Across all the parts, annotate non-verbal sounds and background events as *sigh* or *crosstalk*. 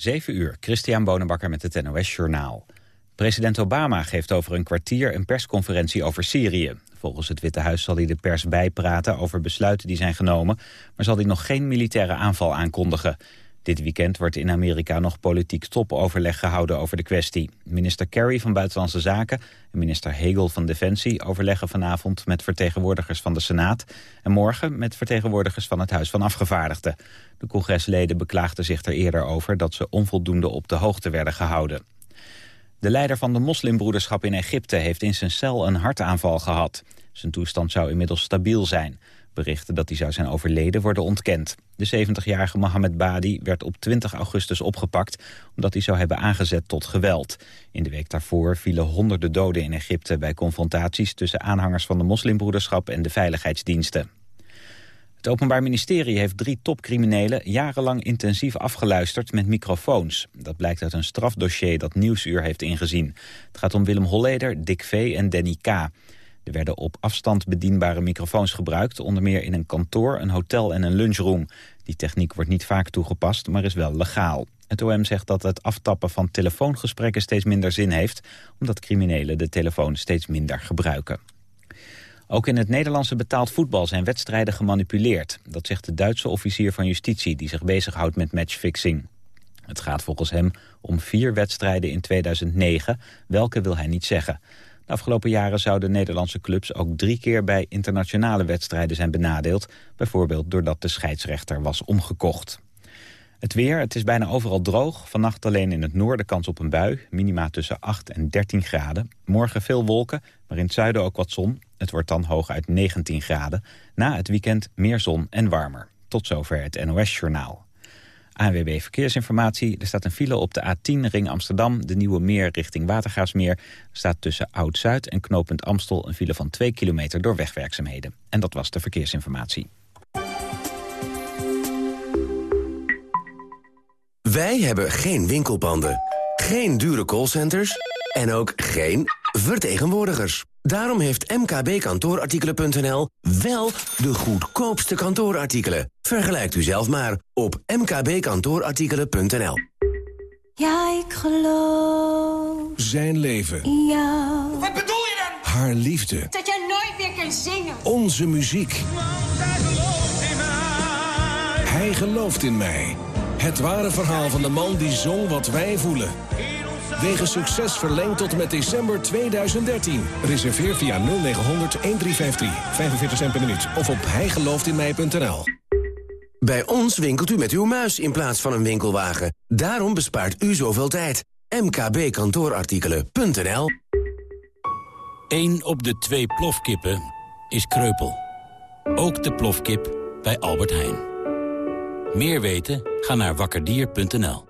7 uur, Christian Bonenbakker met het NOS Journaal. President Obama geeft over een kwartier een persconferentie over Syrië. Volgens het Witte Huis zal hij de pers bijpraten over besluiten die zijn genomen... maar zal hij nog geen militaire aanval aankondigen. Dit weekend wordt in Amerika nog politiek topoverleg gehouden over de kwestie. Minister Kerry van Buitenlandse Zaken en minister Hegel van Defensie... overleggen vanavond met vertegenwoordigers van de Senaat... en morgen met vertegenwoordigers van het Huis van Afgevaardigden. De congresleden beklaagden zich er eerder over... dat ze onvoldoende op de hoogte werden gehouden. De leider van de moslimbroederschap in Egypte heeft in zijn cel een hartaanval gehad. Zijn toestand zou inmiddels stabiel zijn. Berichten dat hij zou zijn overleden worden ontkend. De 70-jarige Mohammed Badi werd op 20 augustus opgepakt... omdat hij zou hebben aangezet tot geweld. In de week daarvoor vielen honderden doden in Egypte... bij confrontaties tussen aanhangers van de moslimbroederschap en de veiligheidsdiensten. Het Openbaar Ministerie heeft drie topcriminelen jarenlang intensief afgeluisterd met microfoons. Dat blijkt uit een strafdossier dat Nieuwsuur heeft ingezien. Het gaat om Willem Holleder, Dick V. en Danny K. Er werden op afstand bedienbare microfoons gebruikt, onder meer in een kantoor, een hotel en een lunchroom. Die techniek wordt niet vaak toegepast, maar is wel legaal. Het OM zegt dat het aftappen van telefoongesprekken steeds minder zin heeft, omdat criminelen de telefoon steeds minder gebruiken. Ook in het Nederlandse betaald voetbal zijn wedstrijden gemanipuleerd. Dat zegt de Duitse officier van justitie die zich bezighoudt met matchfixing. Het gaat volgens hem om vier wedstrijden in 2009. Welke wil hij niet zeggen. Afgelopen jaren zouden Nederlandse clubs ook drie keer bij internationale wedstrijden zijn benadeeld. Bijvoorbeeld doordat de scheidsrechter was omgekocht. Het weer, het is bijna overal droog. Vannacht alleen in het noorden kans op een bui. Minima tussen 8 en 13 graden. Morgen veel wolken, maar in het zuiden ook wat zon. Het wordt dan hooguit 19 graden. Na het weekend meer zon en warmer. Tot zover het NOS-journaal. ANWB Verkeersinformatie. Er staat een file op de A10 ring Amsterdam. De Nieuwe Meer richting Watergaasmeer. Er staat tussen Oud-Zuid en knooppunt Amstel een file van 2 kilometer door wegwerkzaamheden. En dat was de verkeersinformatie. Wij hebben geen winkelpanden, geen dure callcenters en ook geen vertegenwoordigers. Daarom heeft mkbkantoorartikelen.nl wel de goedkoopste kantoorartikelen. Vergelijkt u zelf maar op mkbkantoorartikelen.nl. Ja, ik geloof. Zijn leven. in jou. Wat bedoel je dan? Haar liefde. Dat jij nooit meer kunt zingen. Onze muziek. Hij gelooft in mij. Het ware verhaal van de man die zong wat wij voelen. Wegens succes verlengd tot en met december 2013. Reserveer via 0900 1353. 45 cent per minuut. Of op hijgelooftinmij.nl. Bij ons winkelt u met uw muis in plaats van een winkelwagen. Daarom bespaart u zoveel tijd. mkbkantoorartikelen.nl Eén op de twee plofkippen is kreupel. Ook de plofkip bij Albert Heijn. Meer weten? Ga naar wakkerdier.nl.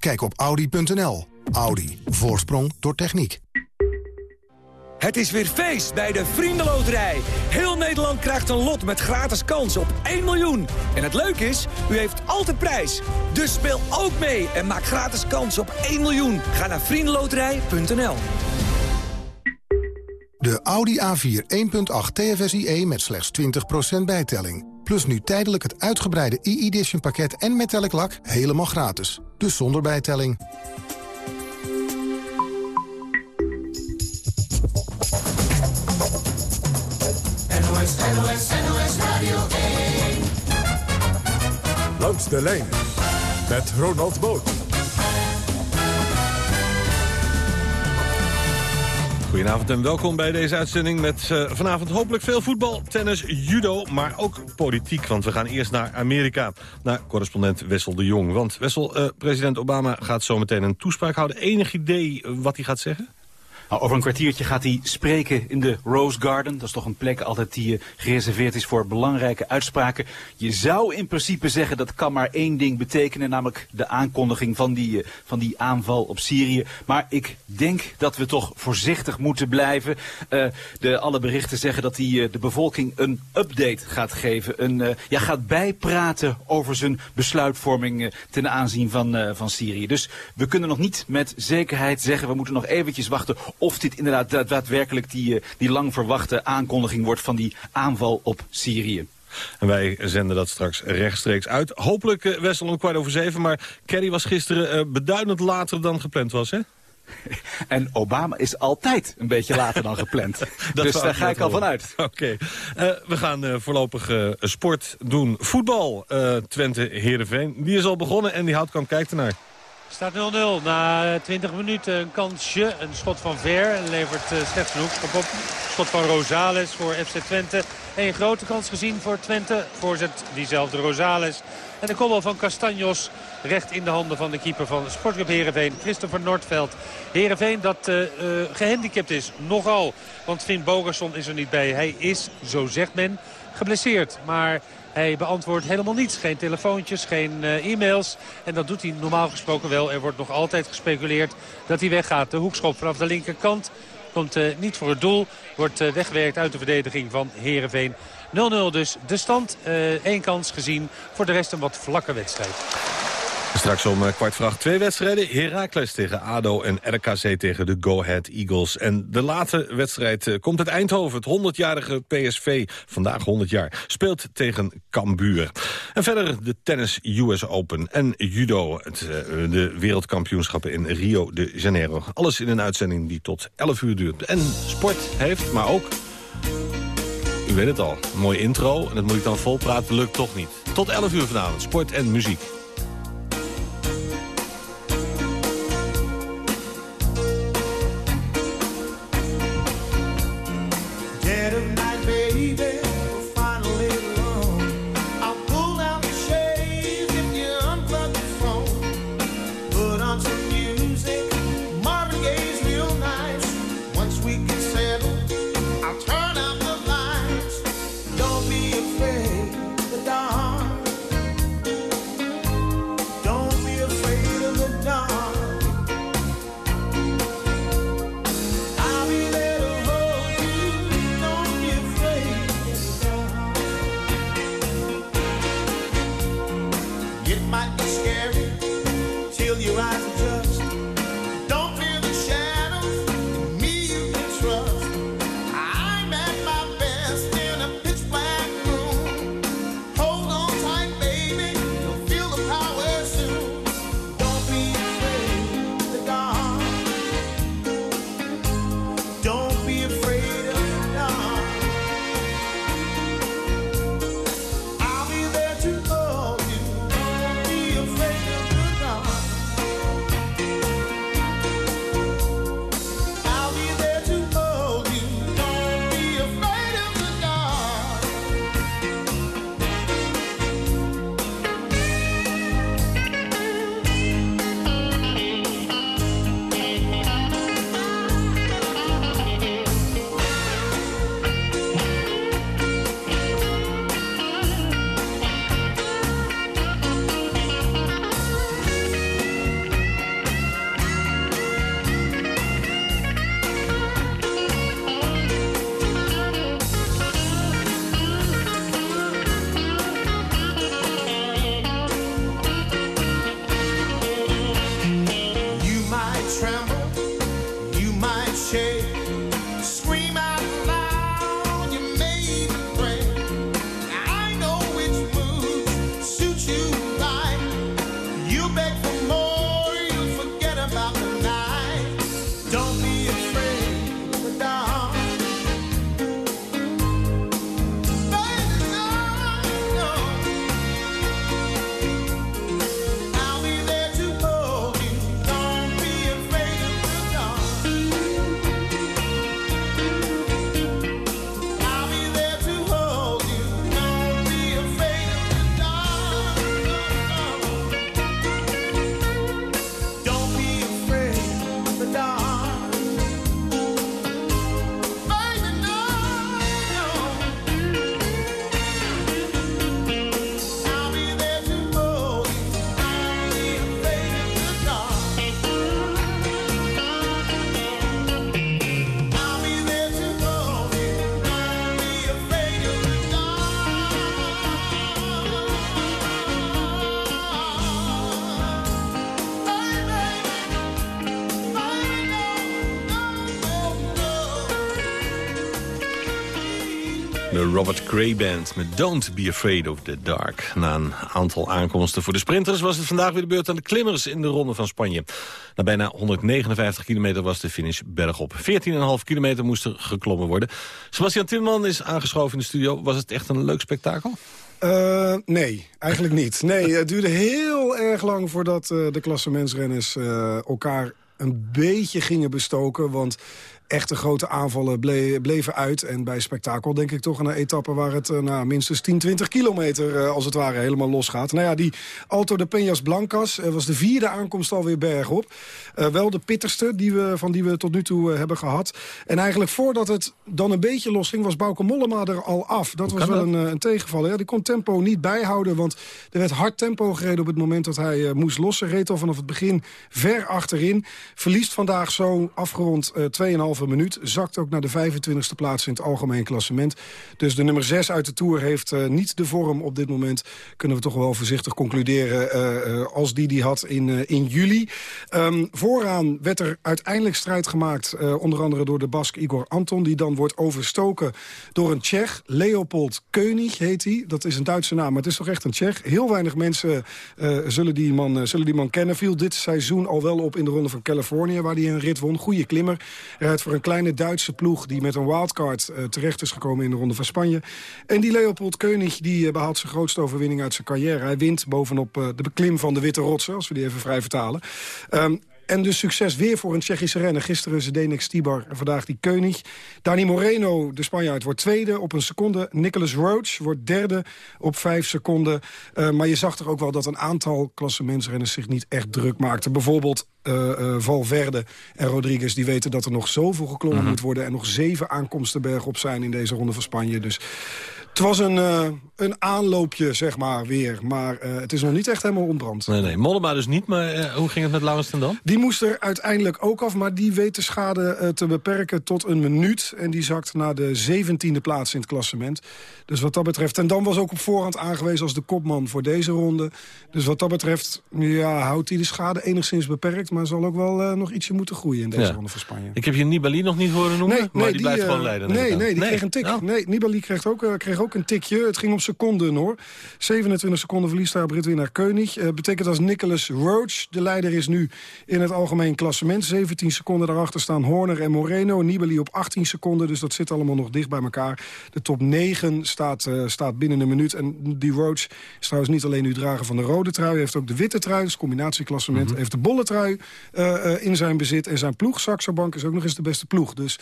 Kijk op Audi.nl. Audi. Voorsprong door techniek. Het is weer feest bij de Vriendenloterij. Heel Nederland krijgt een lot met gratis kans op 1 miljoen. En het leuke is, u heeft altijd prijs. Dus speel ook mee en maak gratis kans op 1 miljoen. Ga naar vriendenloterij.nl De Audi A4 1.8 TFSIe met slechts 20% bijtelling. Plus nu tijdelijk het uitgebreide e-edition pakket en metallic lak helemaal gratis. Dus zonder bijtelling. NOS, NOS, NOS Radio 1. Langs de lijn met Ronald Boot. Goedenavond en welkom bij deze uitzending met eh, vanavond hopelijk veel voetbal, tennis, judo, maar ook politiek. Want we gaan eerst naar Amerika, naar correspondent Wessel de Jong. Want Wessel, eh, president Obama gaat zo meteen een toespraak houden. Enig idee wat hij gaat zeggen? Nou, over een kwartiertje gaat hij spreken in de Rose Garden. Dat is toch een plek altijd die uh, gereserveerd is voor belangrijke uitspraken. Je zou in principe zeggen dat kan maar één ding betekenen, namelijk de aankondiging van die, uh, van die aanval op Syrië. Maar ik denk dat we toch voorzichtig moeten blijven. Uh, de, alle berichten zeggen dat hij de bevolking een update gaat geven. Een, ja, gaat bijpraten over zijn besluitvorming ten aanzien van, van Syrië. Dus we kunnen nog niet met zekerheid zeggen, we moeten nog eventjes wachten of dit inderdaad daadwerkelijk die, die lang verwachte aankondiging wordt van die aanval op Syrië. En wij zenden dat straks rechtstreeks uit. Hopelijk, uh, Wessel, om kwart over zeven. Maar Kerry was gisteren uh, beduidend later dan gepland was, hè? *laughs* En Obama is altijd een beetje later dan gepland. *laughs* dus daar ga ik al van uit. *laughs* Oké. Okay. Uh, we gaan uh, voorlopig uh, sport doen. Voetbal. Twente-Heerenveen. Die is al begonnen en die houdt kan kijken naar. Staat 0-0 na 20 minuten. Een kansje, een schot van Ver. Levert uh, slechts een hoekschop op. Schot van Rosales voor FC Twente. Een grote kans gezien voor Twente. Voorzet diezelfde Rosales. En de kobbel van Castanjos recht in de handen van de keeper van Sportclub Heerenveen. Christopher Noordveld. Heerenveen dat uh, uh, gehandicapt is. Nogal. Want Finn Bogerson is er niet bij. Hij is, zo zegt men, geblesseerd. Maar... Hij beantwoordt helemaal niets. Geen telefoontjes, geen uh, e-mails. En dat doet hij normaal gesproken wel. Er wordt nog altijd gespeculeerd dat hij weggaat. De hoekschop vanaf de linkerkant komt uh, niet voor het doel. Wordt uh, weggewerkt uit de verdediging van Heerenveen. 0-0 dus de stand. Eén kans gezien. Voor de rest een wat vlakke wedstrijd. Straks om kwart voor acht twee wedstrijden. Heracles tegen ADO en RKC tegen de Go Ahead Eagles. En de late wedstrijd uh, komt uit Eindhoven. Het 100-jarige PSV, vandaag 100 jaar, speelt tegen Cambuur. En verder de tennis US Open en judo. Het, uh, de wereldkampioenschappen in Rio de Janeiro. Alles in een uitzending die tot 11 uur duurt. En sport heeft, maar ook... U weet het al, mooie intro. En dat moet ik dan volpraten, lukt toch niet. Tot 11 uur vanavond, sport en muziek. Robert Cray Band met Don't Be Afraid of the Dark. Na een aantal aankomsten voor de sprinters was het vandaag weer de beurt aan de klimmers in de Ronde van Spanje. Na bijna 159 kilometer was de finish bergop. 14,5 kilometer moest er geklommen worden. Sebastian Timmerman is aangeschoven in de studio. Was het echt een leuk spektakel? Uh, nee, eigenlijk niet. Nee, het duurde heel erg lang voordat uh, de klassementsrenners uh, elkaar een beetje gingen bestoken. Want echte grote aanvallen ble bleven uit. En bij spektakel denk ik toch een etappe waar het uh, nou, minstens 10, 20 kilometer uh, als het ware helemaal losgaat. Nou ja, die Alto de Peñas Blancas uh, was de vierde aankomst alweer bergop. wel de pitterste die we, van die we tot nu toe hebben gehad. En eigenlijk voordat het dan een beetje losging was Bauke Mollema er al af. Dat was wel dat? Een, een tegenvaller. Ja, die kon tempo niet bijhouden, want er werd hard tempo gereden op het moment dat hij moest lossen. Reed al vanaf het begin ver achterin. Verliest vandaag zo afgerond 2,5 minuut. Zakt ook naar de 25e plaats in het algemeen klassement. Dus de nummer 6 uit de Tour heeft uh, niet de vorm op dit moment. Kunnen we toch wel voorzichtig concluderen uh, uh, als die die had in, in juli. Um, vooraan werd er uiteindelijk strijd gemaakt. onder andere door de Bask Igor Anton. Die dan wordt overstoken door een Tsjech. Leopold König heet hij. Dat is een Duitse naam, maar het is toch echt een Tsjech. Heel weinig mensen zullen, die man, zullen die man kennen. Viel dit seizoen al wel op in de Ronde van Californië... waar hij een rit won. Goede klimmer. Rijdt voor een kleine Duitse ploeg die met een wildcard uh, terecht is gekomen in de Ronde van Spanje. En die Leopold König die uh, behaalt zijn grootste overwinning uit zijn carrière. Hij wint bovenop uh, de beklim van de Witte Rotsen, als we die even vrij vertalen. Um, en dus succes weer voor een Tsjechische renner. Gisteren Zdenek Stibar en vandaag die König. Dani Moreno, de Spanjaard, wordt tweede op een seconde. Nicholas Roach wordt derde op vijf seconden. Uh, maar je zag toch ook wel dat een aantal klassementsrenners zich niet echt druk maakten. Bijvoorbeeld uh, uh, Valverde en Rodriguez, die weten dat er nog zoveel geklommen mm -hmm. moet worden... en nog zeven aankomsten bergop zijn in deze ronde van Spanje. Dus het was een, uh, een aanloopje, zeg maar, weer. Maar uh, het is nog niet echt helemaal ontbrand. Nee, nee. Mollema dus niet, maar uh, hoe ging het met Laurensten dan? Die moest er uiteindelijk ook af, maar die weet de schade te beperken tot een minuut. En die zakt naar de zeventiende plaats in het klassement. Dus wat dat betreft... En dan was ook op voorhand aangewezen als de kopman voor deze ronde. Dus wat dat betreft ja, houdt hij de schade enigszins beperkt... maar zal ook wel nog ietsje moeten groeien in deze ja. ronde van Spanje. Ik heb je Nibali nog niet horen noemen, nee, maar nee, die, blijft gewoon leiden. Nee, nee, die nee. kreeg een tik. Oh. Nee, Nibali kreeg ook, kreeg ook een tikje. Het ging om seconden hoor. 27 seconden verliest daar op ritwinnaar König. Uh, betekent als Nicholas Roach, de leider is nu in het algemeen klassement. 17 seconden daarachter staan Horner en Moreno. Nibali op 18 seconden, dus dat zit allemaal nog dicht bij elkaar. De top 9 staat, uh, staat binnen een minuut. En die Roach is trouwens niet alleen nu drager van de rode trui. Hij heeft ook de witte trui, dus combinatieklassement. Mm -hmm. heeft de bolle trui uh, in zijn bezit. En zijn ploeg, Saxo Bank, is ook nog eens de beste ploeg. Dus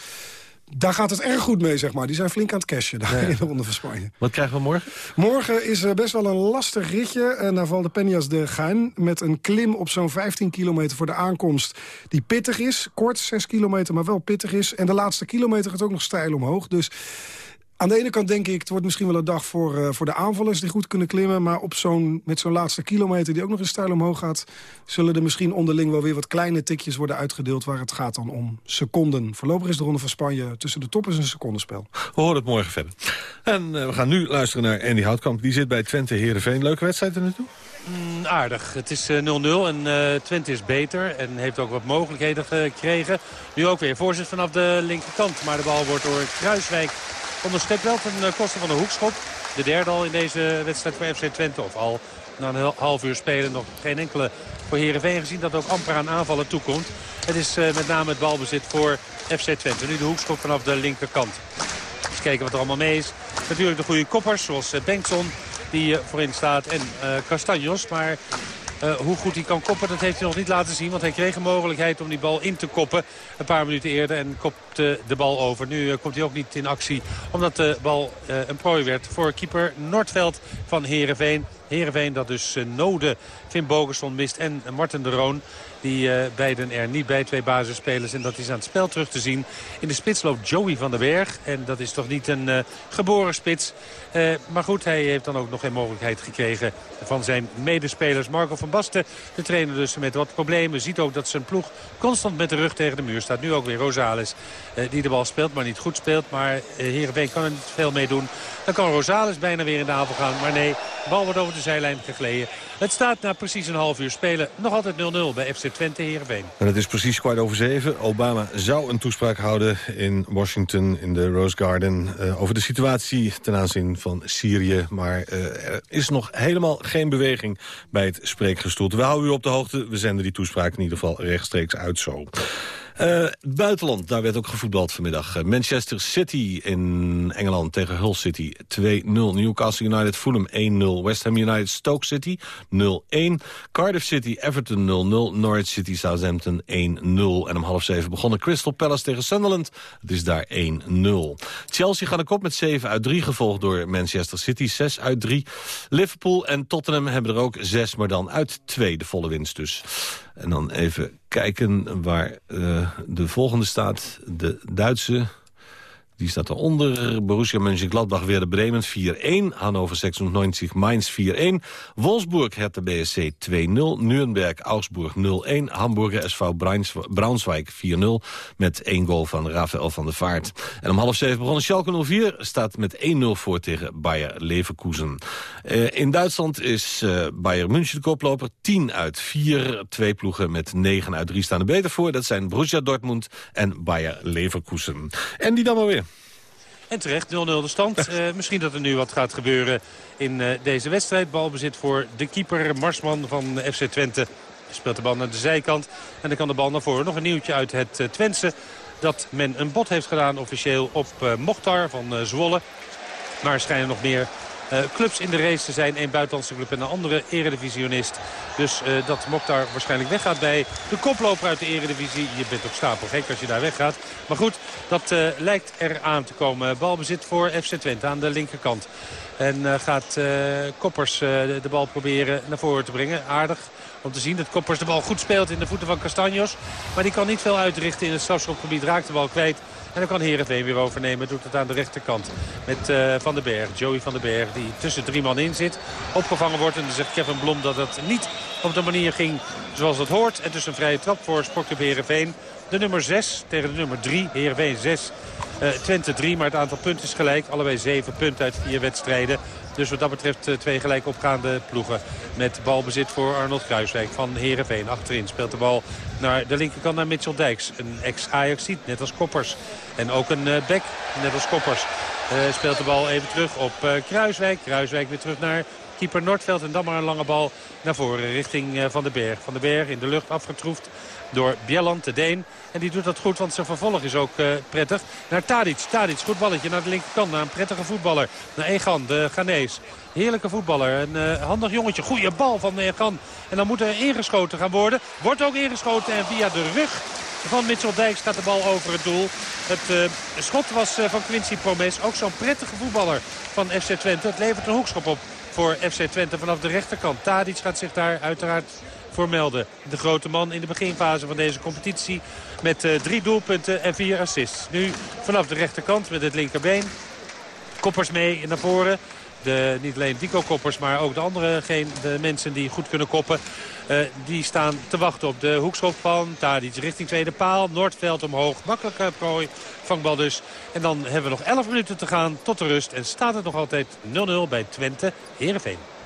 daar gaat het erg goed mee, zeg maar. Die zijn flink aan het cashen daar ja. in de Ronde van Spanje. Wat krijgen we morgen? Morgen is uh, best wel een lastig ritje uh, naar Val de Peñas de Gain. Met een klim op zo'n 15 kilometer voor de aankomst. Die pittig is, kort, 6 kilometer, maar wel pittig is. En de laatste kilometer gaat ook nog steil omhoog. Dus aan de ene kant denk ik, het wordt misschien wel een dag voor, uh, voor de aanvallers die goed kunnen klimmen. Maar op zo'n met zo'n laatste kilometer die ook nog eens stijl omhoog gaat... zullen er misschien onderling wel weer wat kleine tikjes worden uitgedeeld... waar het gaat dan om seconden. Voorlopig is de Ronde van Spanje tussen de toppers een secondenspel. We horen het morgen verder. En uh, we gaan nu luisteren naar Andy Houtkamp. Die zit bij Twente Heerenveen. Leuke wedstrijd er naartoe? Mm, aardig. Het is 0-0 uh, en uh, Twente is beter en heeft ook wat mogelijkheden gekregen. Nu ook weer voorzet vanaf de linkerkant. Maar de bal wordt door Kruiswijk onderschept wel ten koste van de hoekschop. De derde al in deze wedstrijd voor FC Twente. Of al na een half uur spelen nog geen enkele voor Heerenveen gezien. Dat ook amper aan aanvallen toekomt. Het is uh, met name het balbezit voor FC Twente. Nu de hoekschop vanaf de linkerkant. Eens kijken wat er allemaal mee is. Natuurlijk de goede koppers zoals uh, Bengtson die uh, voorin staat. En Castanjos. Maar uh, hoe goed hij kan koppen, dat heeft hij nog niet laten zien. Want hij kreeg een mogelijkheid om die bal in te koppen. Een paar minuten eerder en kopte de bal over. Nu uh, komt hij ook niet in actie. Omdat de bal uh, een prooi werd voor keeper Noordveld van Heerenveen. Heerenveen dat dus Node, Finn Bogerson mist en Martin de Roon. Die uh, beiden er niet bij, twee basisspelers. En dat is aan het spel terug te zien. In de spits loopt Joey van der Berg. En dat is toch niet een uh, geboren spits. Uh, maar goed, hij heeft dan ook nog geen mogelijkheid gekregen van zijn medespelers. Marco van Basten, de trainer dus met wat problemen. Ziet ook dat zijn ploeg constant met de rug tegen de muur staat. Nu ook weer Rosales die de bal speelt, maar niet goed speelt. Maar Heerenveen kan er niet veel mee doen. Dan kan Rosales bijna weer in de aanval gaan. Maar nee, de bal wordt over de zijlijn gegleden. Het staat na precies een half uur spelen nog altijd 0-0 bij FC Twente Heerenveen. En het is precies kwart over zeven. Obama zou een toespraak houden in Washington in de Rose Garden... Uh, over de situatie ten aanzien van Syrië. Maar uh, er is nog helemaal geen beweging bij het spreekgestoelte. We houden u op de hoogte. We zenden die toespraak in ieder geval rechtstreeks uit zo. Uh, buitenland, daar werd ook gevoetbald vanmiddag. Uh, Manchester City in Engeland tegen Hull City 2-0. Newcastle United Fulham 1-0. West Ham United Stoke City 0-1. Cardiff City Everton 0-0. Norwich City Southampton 1-0. En om half zeven begonnen Crystal Palace tegen Sunderland. Het is daar 1-0. Chelsea gaat de kop met 7 uit 3, gevolgd door Manchester City 6 uit 3. Liverpool en Tottenham hebben er ook 6, maar dan uit 2, de volle winst dus. En dan even kijken waar uh, de volgende staat. De Duitse die staat eronder. Borussia Mönchengladbach weer Bremen 4-1. Hannover 96 Mainz 4-1. Wolfsburg Hertha BSC 2-0. Nuremberg Augsburg 0-1. Hamburger SV Braunschweig 4-0. Met één goal van Rafael van der Vaart. En om half zeven begonnen Schalke 04. Staat met 1-0 voor tegen Bayer Leverkusen. Uh, in Duitsland is uh, Bayern München de koploper. 10 uit 4. Twee ploegen met 9 uit 3 staan er beter voor. Dat zijn Borussia Dortmund en Bayer Leverkusen. En die dan maar weer. En terecht 0-0 de stand. Uh, *laughs* misschien dat er nu wat gaat gebeuren in uh, deze wedstrijd. Balbezit voor de keeper Marsman van FC Twente. Speelt de bal naar de zijkant. En dan kan de bal naar voren. Nog een nieuwtje uit het uh, Twentse. Dat men een bod heeft gedaan officieel op Mokhtar van Zwolle. Maar er schijnen nog meer uh, clubs in de race te zijn. Een buitenlandse club en een andere eredivisionist. Dus uh, dat Mokhtar waarschijnlijk weggaat bij de koploper uit de eredivisie. Je bent op stapel gek als je daar weggaat. Maar goed, dat uh, lijkt er aan te komen. Balbezit voor FC Twente aan de linkerkant. En gaat Koppers de bal proberen naar voren te brengen. Aardig om te zien dat Koppers de bal goed speelt in de voeten van Castanjos. Maar die kan niet veel uitrichten in het strafschopgebied. Raakt de bal kwijt. En dan kan Heerenveen weer overnemen. Doet het aan de rechterkant met uh, Van den Berg. Joey van den Berg die tussen drie man in zit. Opgevangen wordt. En dan zegt Kevin Blom dat het niet op de manier ging zoals het hoort. En dus een vrije trap voor Sportclub Heerenveen. De nummer 6 tegen de nummer 3. Heerenveen 6. Uh, Twente 3. Maar het aantal punten is gelijk. Allebei 7 punten uit vier wedstrijden. Dus wat dat betreft uh, twee gelijk opgaande ploegen. Met balbezit voor Arnold Kruiswijk van Heerenveen. Achterin speelt de bal naar de linkerkant naar Mitchell Dijks. Een ex-Ajaxiet, net als Koppers. En ook een uh, bek, net als Koppers. Uh, speelt de bal even terug op Kruiswijk. Kruiswijk weer terug naar keeper Noordveld. En dan maar een lange bal naar voren richting Van den Berg. Van den Berg in de lucht afgetroefd door Bjelland, de Deen. En die doet dat goed, want zijn vervolg is ook uh, prettig. Naar Tadic. Tadic, goed balletje naar de linkerkant. Naar een prettige voetballer. Naar Egan, de Ghanese. Heerlijke voetballer. Een uh, handig jongetje. Goeie bal van Egan. En dan moet er ingeschoten gaan worden. Wordt ook ingeschoten en via de rug van Mitchell Dijks gaat de bal over het doel. Het uh, schot was van Quincy Promes. Ook zo'n prettige voetballer van FC Twente. Het levert een hoekschop op voor FC Twente vanaf de rechterkant. Tadic gaat zich daar uiteraard De grote man in de beginfase van deze competitie met uh, drie doelpunten en vier assists. Nu vanaf de rechterkant met het linkerbeen. Koppers mee naar voren. De, niet alleen Dico Koppers, maar ook de andere geen, de mensen die goed kunnen koppen. Uh, die staan te wachten op de hoekschop van Tadic richting tweede paal. Noordveld omhoog, makkelijke prooi, vangbal dus. En dan hebben we nog 11 minuten te gaan tot de rust. En staat het nog altijd 0-0 bij Twente Heerenveen.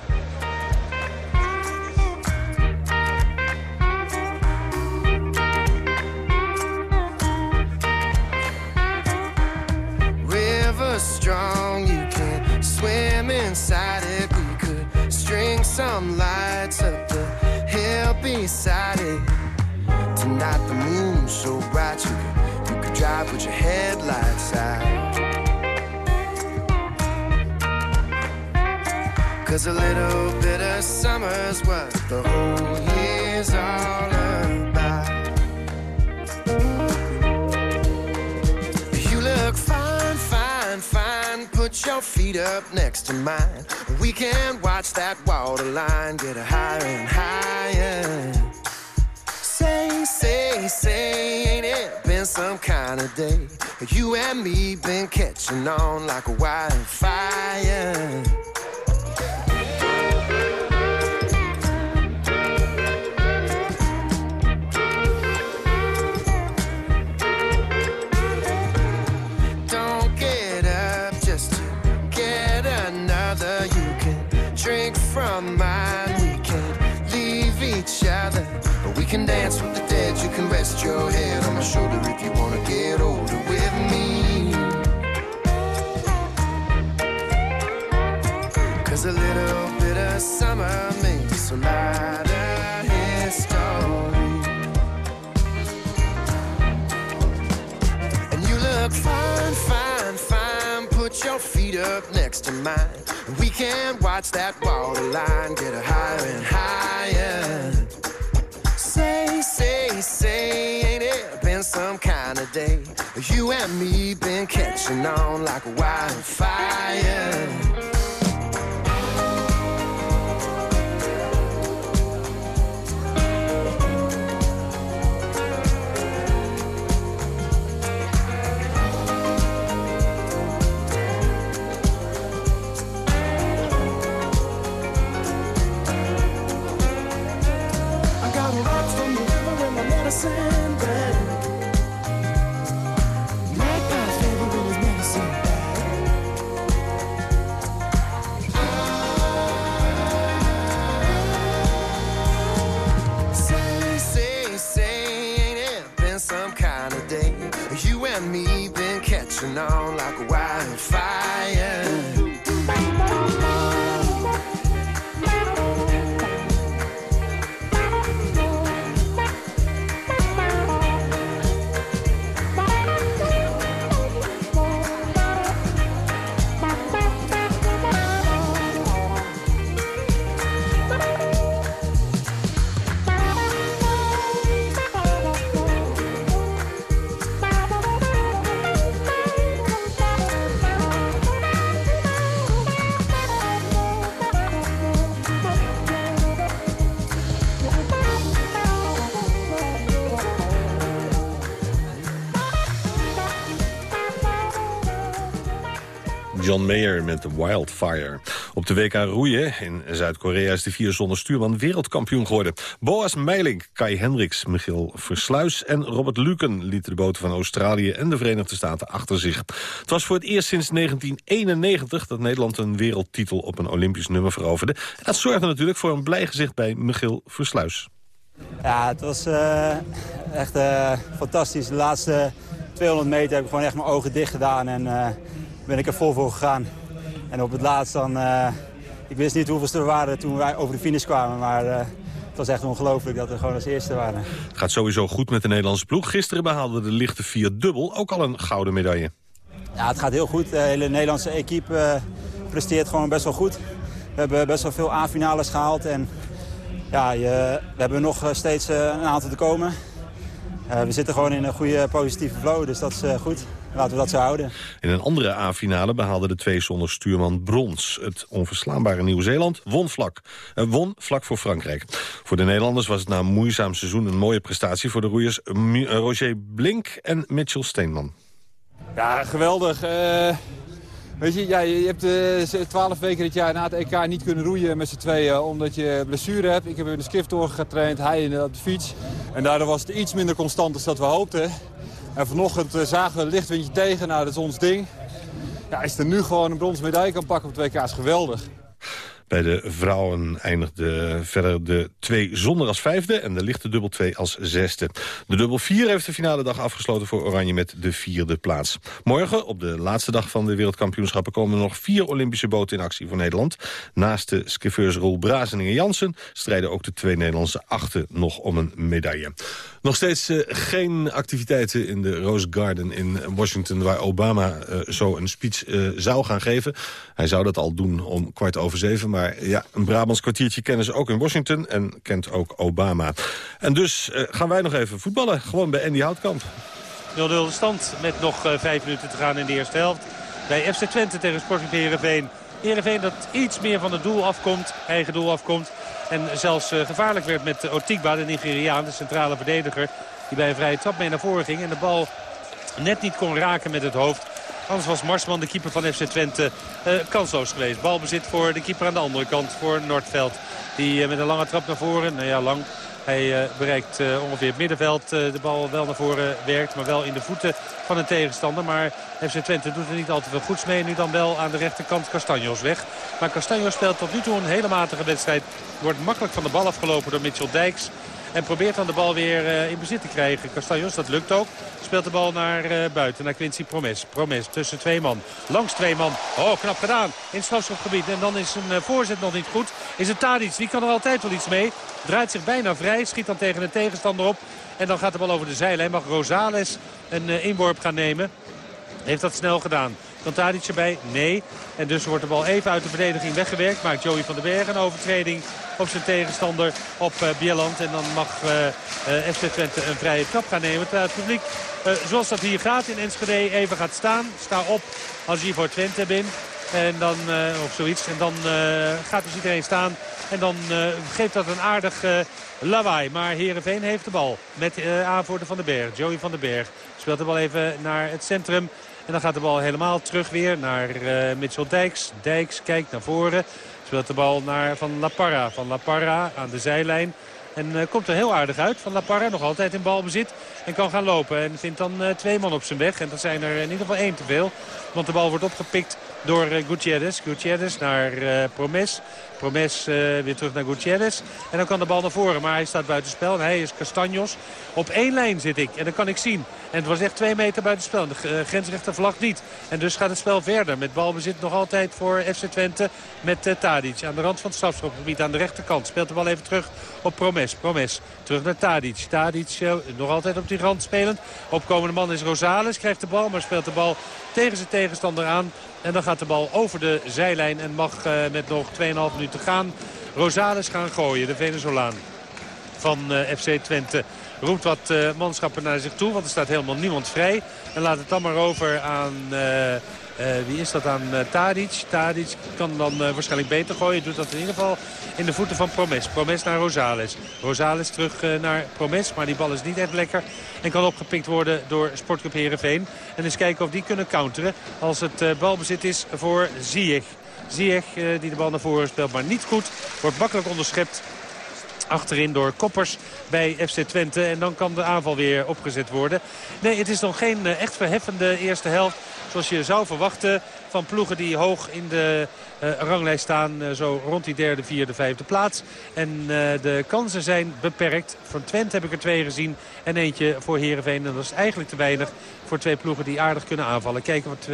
Drive with your headlights out. Cause a little bit of summer's what the whole year's all about. You look fine, fine, fine. Put your feet up next to mine. We can watch that water line get a higher and higher. Say, say, say, ain't it been some kind of day? You and me been catching on like a wildfire. Don't can dance with the dead, you can rest your head on my shoulder if you wanna get older with me. Cause a little bit of summer makes a lot of history. And you look fine, fine, fine. Put your feet up next to mine. We can watch that waterline get a higher and higher. Kind of day? You and me been catching on like a wildfire. Been catching on like wildfire. John Mayer met Wildfire. Op de WK roeien in Zuid-Korea is de vier zonder stuurman wereldkampioen geworden. Boas Meilink, Kai Hendricks, Michiel Versluis en Robert Luken lieten de boten van Australië en de Verenigde Staten achter zich. Het was voor het eerst sinds 1991 dat Nederland een wereldtitel op een Olympisch nummer veroverde. Dat zorgde natuurlijk voor een blij gezicht bij Michiel Versluis. Ja, het was eh, echt eh, fantastisch. De laatste 200 meter heb ik gewoon echt mijn ogen dicht gedaan en eh, ben ik er vol voor gegaan. En op het laatst dan, eh, ik wist niet hoeveel er waren toen wij over de finish kwamen, maar eh, het was echt ongelooflijk dat we gewoon als eerste waren. Het gaat sowieso goed met de Nederlandse ploeg. Gisteren behaalde de lichte vierdubbel ook al een gouden medaille. Ja, het gaat heel goed. De hele Nederlandse equipe eh, presteert gewoon best wel goed. We hebben best wel veel A-finales gehaald en ja, je, we hebben nog steeds een aantal te komen. We zitten gewoon in een goede positieve flow, dus dat is goed. Laten we dat zo houden. In een andere A-finale behaalden de twee zonder stuurman brons. Het onverslaanbare Nieuw-Zeeland won vlak, eh, won vlak voor Frankrijk. Voor de Nederlanders was het na een moeizaam seizoen een mooie prestatie... voor de roeiers eh, Roger Blink en Mitchell Steenman. Ja, geweldig. Eh, weet je, ja, je hebt eh, twaalf weken dit jaar na het EK niet kunnen roeien met z'n tweeën omdat je blessure hebt. Ik heb in de skift doorgetraind, hij in- op de fiets. En daardoor was het iets minder constant dan dat we hoopten. En vanochtend eh, zagen we een lichtwindje tegen, nou dat is ons ding. Ja, is er nu gewoon een bronzen medaille kan pakken op het WK is geweldig. Bij de vrouwen eindigde verder de twee zonder als vijfde... en de lichte dubbel twee als zesde. De dubbel vier heeft de finale dag afgesloten voor Oranje met de vierde plaats. Morgen, op de laatste dag van de wereldkampioenschappen... komen nog vier Olympische boten in actie voor Nederland. Naast de skiffeurs Roel Brazening en Jansen... strijden ook de twee Nederlandse achten nog om een medaille. Nog steeds eh, geen activiteiten in de Rose Garden in Washington... waar Obama eh, zo een speech eh, zou gaan geven. Hij zou dat al doen om kwart over zeven. Maar ja, een Brabants kwartiertje kennen ze ook in Washington... en kent ook Obama. En dus eh, gaan wij nog even voetballen. Gewoon bij Andy Houtkamp. 0-0 de stand met nog eh, vijf minuten te gaan in de eerste helft. Bij FC Twente tegen Sporting Heerenveen. Heerenveen dat iets meer van het doel afkomt, eigen doel afkomt. En zelfs eh, gevaarlijk werd met Otikba, de Nigeriaan, de centrale verdediger. Die bij een vrije trap mee naar voren ging en de bal net niet kon raken met het hoofd. Anders was Marsman, de keeper van FC Twente, eh, kansloos geweest. Balbezit voor de keeper aan de andere kant, voor Noordveld. Die eh, met een lange trap naar voren, nou ja lang... Hij eh, bereikt ongeveer het middenveld. de bal wel naar voren werkt, maar wel in de voeten van een tegenstander. Maar FC Twente doet er niet al te veel goeds mee. Nu dan wel aan de rechterkant Castanjos weg. Maar Castanjos speelt tot nu toe een hele matige wedstrijd. Wordt makkelijk van de bal afgelopen door Mitchell Dijks. En probeert dan de bal weer in bezit te krijgen. Castanjos, dat lukt ook. Speelt de bal naar buiten, naar Quincy Promes. Promes tussen twee man. Langs twee man. Oh, knap gedaan. In het strafschopgebied. En dan is een voorzet nog niet goed. Is het Tadic. Die kan er altijd wel iets mee. Draait zich bijna vrij. Schiet dan tegen de tegenstander op. En dan gaat de bal over de zijlijn. Mag Rosales een inworp gaan nemen. Heeft dat snel gedaan. Kan Tadic erbij? Nee. En dus wordt de bal even uit de verdediging weggewerkt. Maakt Joey van den Berg een overtreding op zijn tegenstander op uh, Bieland. En dan mag uh, uh, FC Twente een vrije trap gaan nemen. Terwijl het publiek, zoals dat hier gaat in Enschede, even gaat staan. Sta op als je voor Twente bent. En dan, of zoiets. En dan gaat dus iedereen staan. En dan geeft dat een aardig lawaai. Maar Heerenveen heeft de bal met aanvoerder van den Berg. Joey van den Berg speelt de bal even naar het centrum. En dan gaat de bal helemaal terug weer naar uh, Mitchell Dijks. Dijks kijkt naar voren. Speelt de bal naar Van La Parra. Van La Parra aan de zijlijn. En uh, komt er heel aardig uit van La Parra. Nog altijd in balbezit. En kan gaan lopen. En vindt dan uh, twee man op zijn weg. En dat zijn er in ieder geval één te veel. Want de bal wordt opgepikt door uh, Gutierrez. Gutierrez naar Promes. Promes weer terug naar Gutierrez. En dan kan de bal naar voren. Maar hij staat buitenspel. En hij is Castanjos. Op één lijn zit ik. En dat kan ik zien. En het was echt twee meter buitenspel. De grensrechter vlag niet. En dus gaat het spel verder. Met balbezit nog altijd voor FC Twente. Met Tadic aan de rand van het strafschopgebied. Aan de rechterkant. Speelt de bal even terug op Promes. Promes terug naar Tadic. Tadic nog altijd op die rand spelend. Opkomende man is Rosales. Krijgt de bal. Maar speelt de bal tegen zijn tegenstander aan. En dan gaat de bal over de zijlijn. En mag met nog 2,5 minuten gaan. Rosales gaan gooien. De Venezolaan van FC Twente roept wat uh, manschappen naar zich toe. Want er staat helemaal niemand vrij. En laat het dan maar over aan... uh, wie is dat aan uh, Tadic? Tadic kan dan uh, waarschijnlijk beter gooien. Doet dat in ieder geval in de voeten van Promes. Promes naar Rosales. Rosales terug naar Promes. Maar die bal is niet echt lekker. En kan opgepikt worden door Sportclub Heerenveen. En eens kijken of die kunnen counteren. Als het balbezit is voor Ziyech. Ziyech die de bal naar voren speelt, maar niet goed. Wordt makkelijk onderschept achterin door Koppers bij FC Twente. En dan kan de aanval weer opgezet worden. Nee, het is nog geen eh, echt verheffende eerste helft. Zoals je zou verwachten van ploegen die hoog in de uh, ranglijst staan. Uh, zo rond die derde, vierde, vijfde plaats. En uh, de kansen zijn beperkt. Voor Twente heb ik er twee gezien. En eentje voor Heerenveen. En dat is eigenlijk te weinig voor twee ploegen die aardig kunnen aanvallen. Kijken wat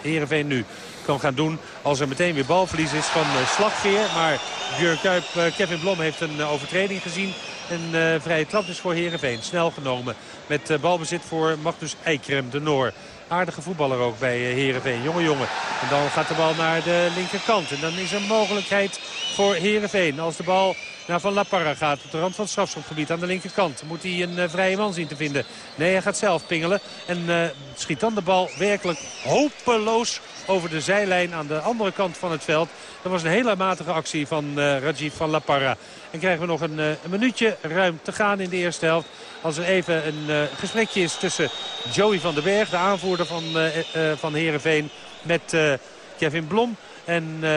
Heerenveen nu kan gaan doen. Als er meteen weer balverlies is van Slagveer. Maar Björn Kuip, Kevin Blom heeft een overtreding gezien. Een vrije trap dus voor Heerenveen. Snel genomen met balbezit voor Magnus Eikrem, de Noor. Aardige voetballer ook bij Heerenveen. Jonge jongen. En dan gaat de bal naar de linkerkant. En dan is er mogelijkheid voor Heerenveen. Als de bal naar Van La Parra gaat op de rand van het strafschopgebied aan de linkerkant. Moet hij een uh, vrije man zien te vinden. Nee, hij gaat zelf pingelen. En uh, schiet dan de bal werkelijk hopeloos over de zijlijn aan de andere kant van het veld. Dat was een hele matige actie van uh, Rajiv van La Parra. En krijgen we nog een, minuutje ruim te gaan in de eerste helft. Als er even een gesprekje is tussen Joey van den Berg, de aanvoerder van, van Heerenveen met Kevin Blom. En uh,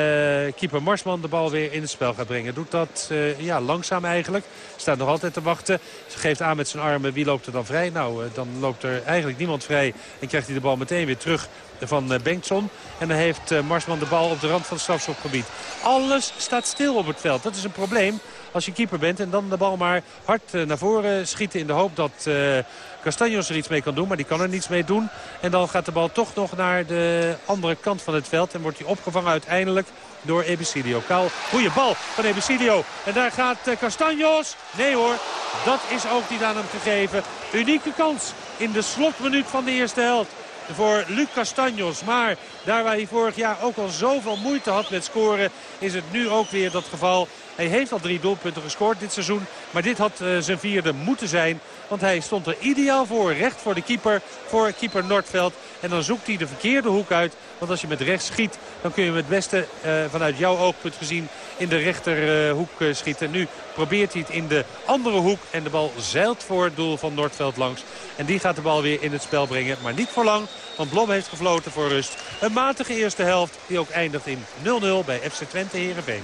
keeper Marsman de bal weer in het spel gaat brengen. Doet dat uh, ja, langzaam eigenlijk. Staat nog altijd te wachten. Ze geeft aan met zijn armen. Wie loopt er dan vrij? Nou, uh, dan loopt er eigenlijk niemand vrij. En krijgt hij de bal meteen weer terug van Bengtson. En dan heeft Marsman de bal op de rand van het strafschopgebied. Alles staat stil op het veld. Dat is een probleem als je keeper bent. En dan de bal maar hard naar voren schieten in de hoop dat Castanjos er iets mee kan doen. Maar die kan er niets mee doen. En dan gaat de bal toch nog naar de andere kant van het veld. En wordt hij opgevangen uiteindelijk door Ebicidio. Kaal, goede bal van Ebicidio. En daar gaat uh, Castanjos. Nee hoor, dat is ook niet aan hem gegeven. Unieke kans in de slotminuut van de eerste helft voor Luc Castanjos. Maar daar waar hij vorig jaar ook al zoveel moeite had met scoren... is het nu ook weer dat geval. Hij heeft al drie doelpunten gescoord dit seizoen. Maar dit had uh, zijn vierde moeten zijn. Want hij stond er ideaal voor. Recht voor de keeper. Voor keeper Nordveld. En dan zoekt hij de verkeerde hoek uit. Want als je met rechts schiet. Dan kun je hem het beste uh, vanuit jouw oogpunt gezien in de rechterhoek uh, schieten. Nu probeert hij het in de andere hoek. En de bal zeilt voor het doel van Nordveld langs. En die gaat de bal weer in het spel brengen. Maar niet voor lang. Want Blom heeft gefloten voor rust. Een matige eerste helft die ook eindigt in 0-0 bij FC Twente Heerenveen.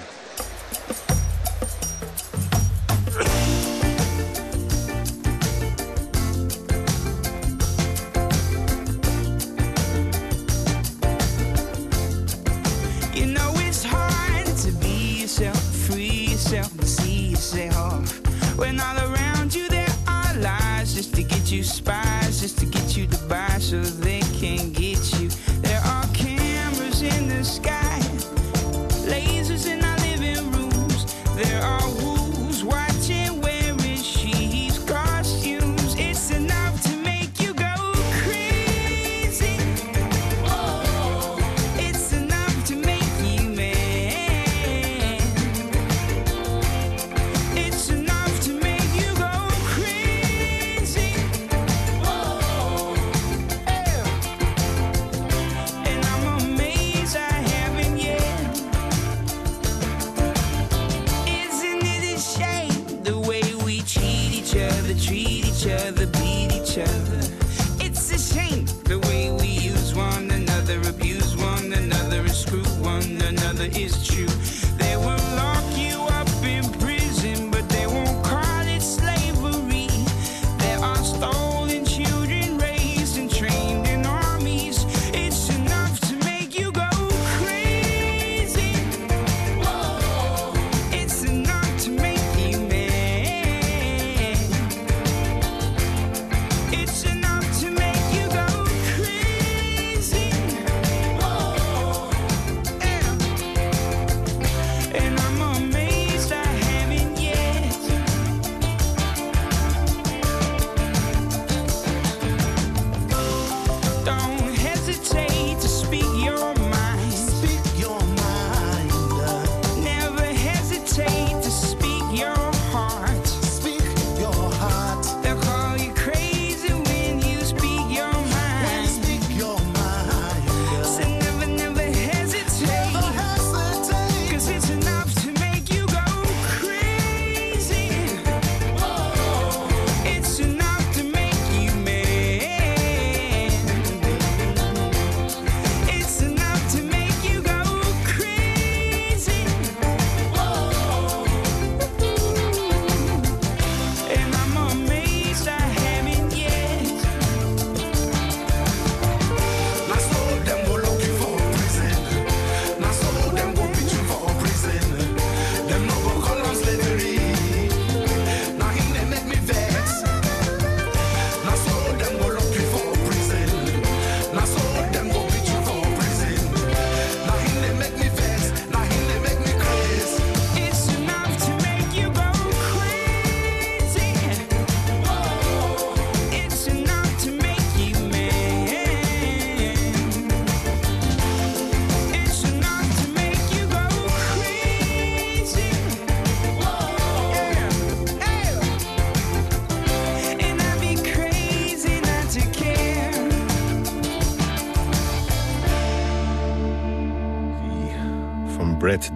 You spies just to get you to buy. So they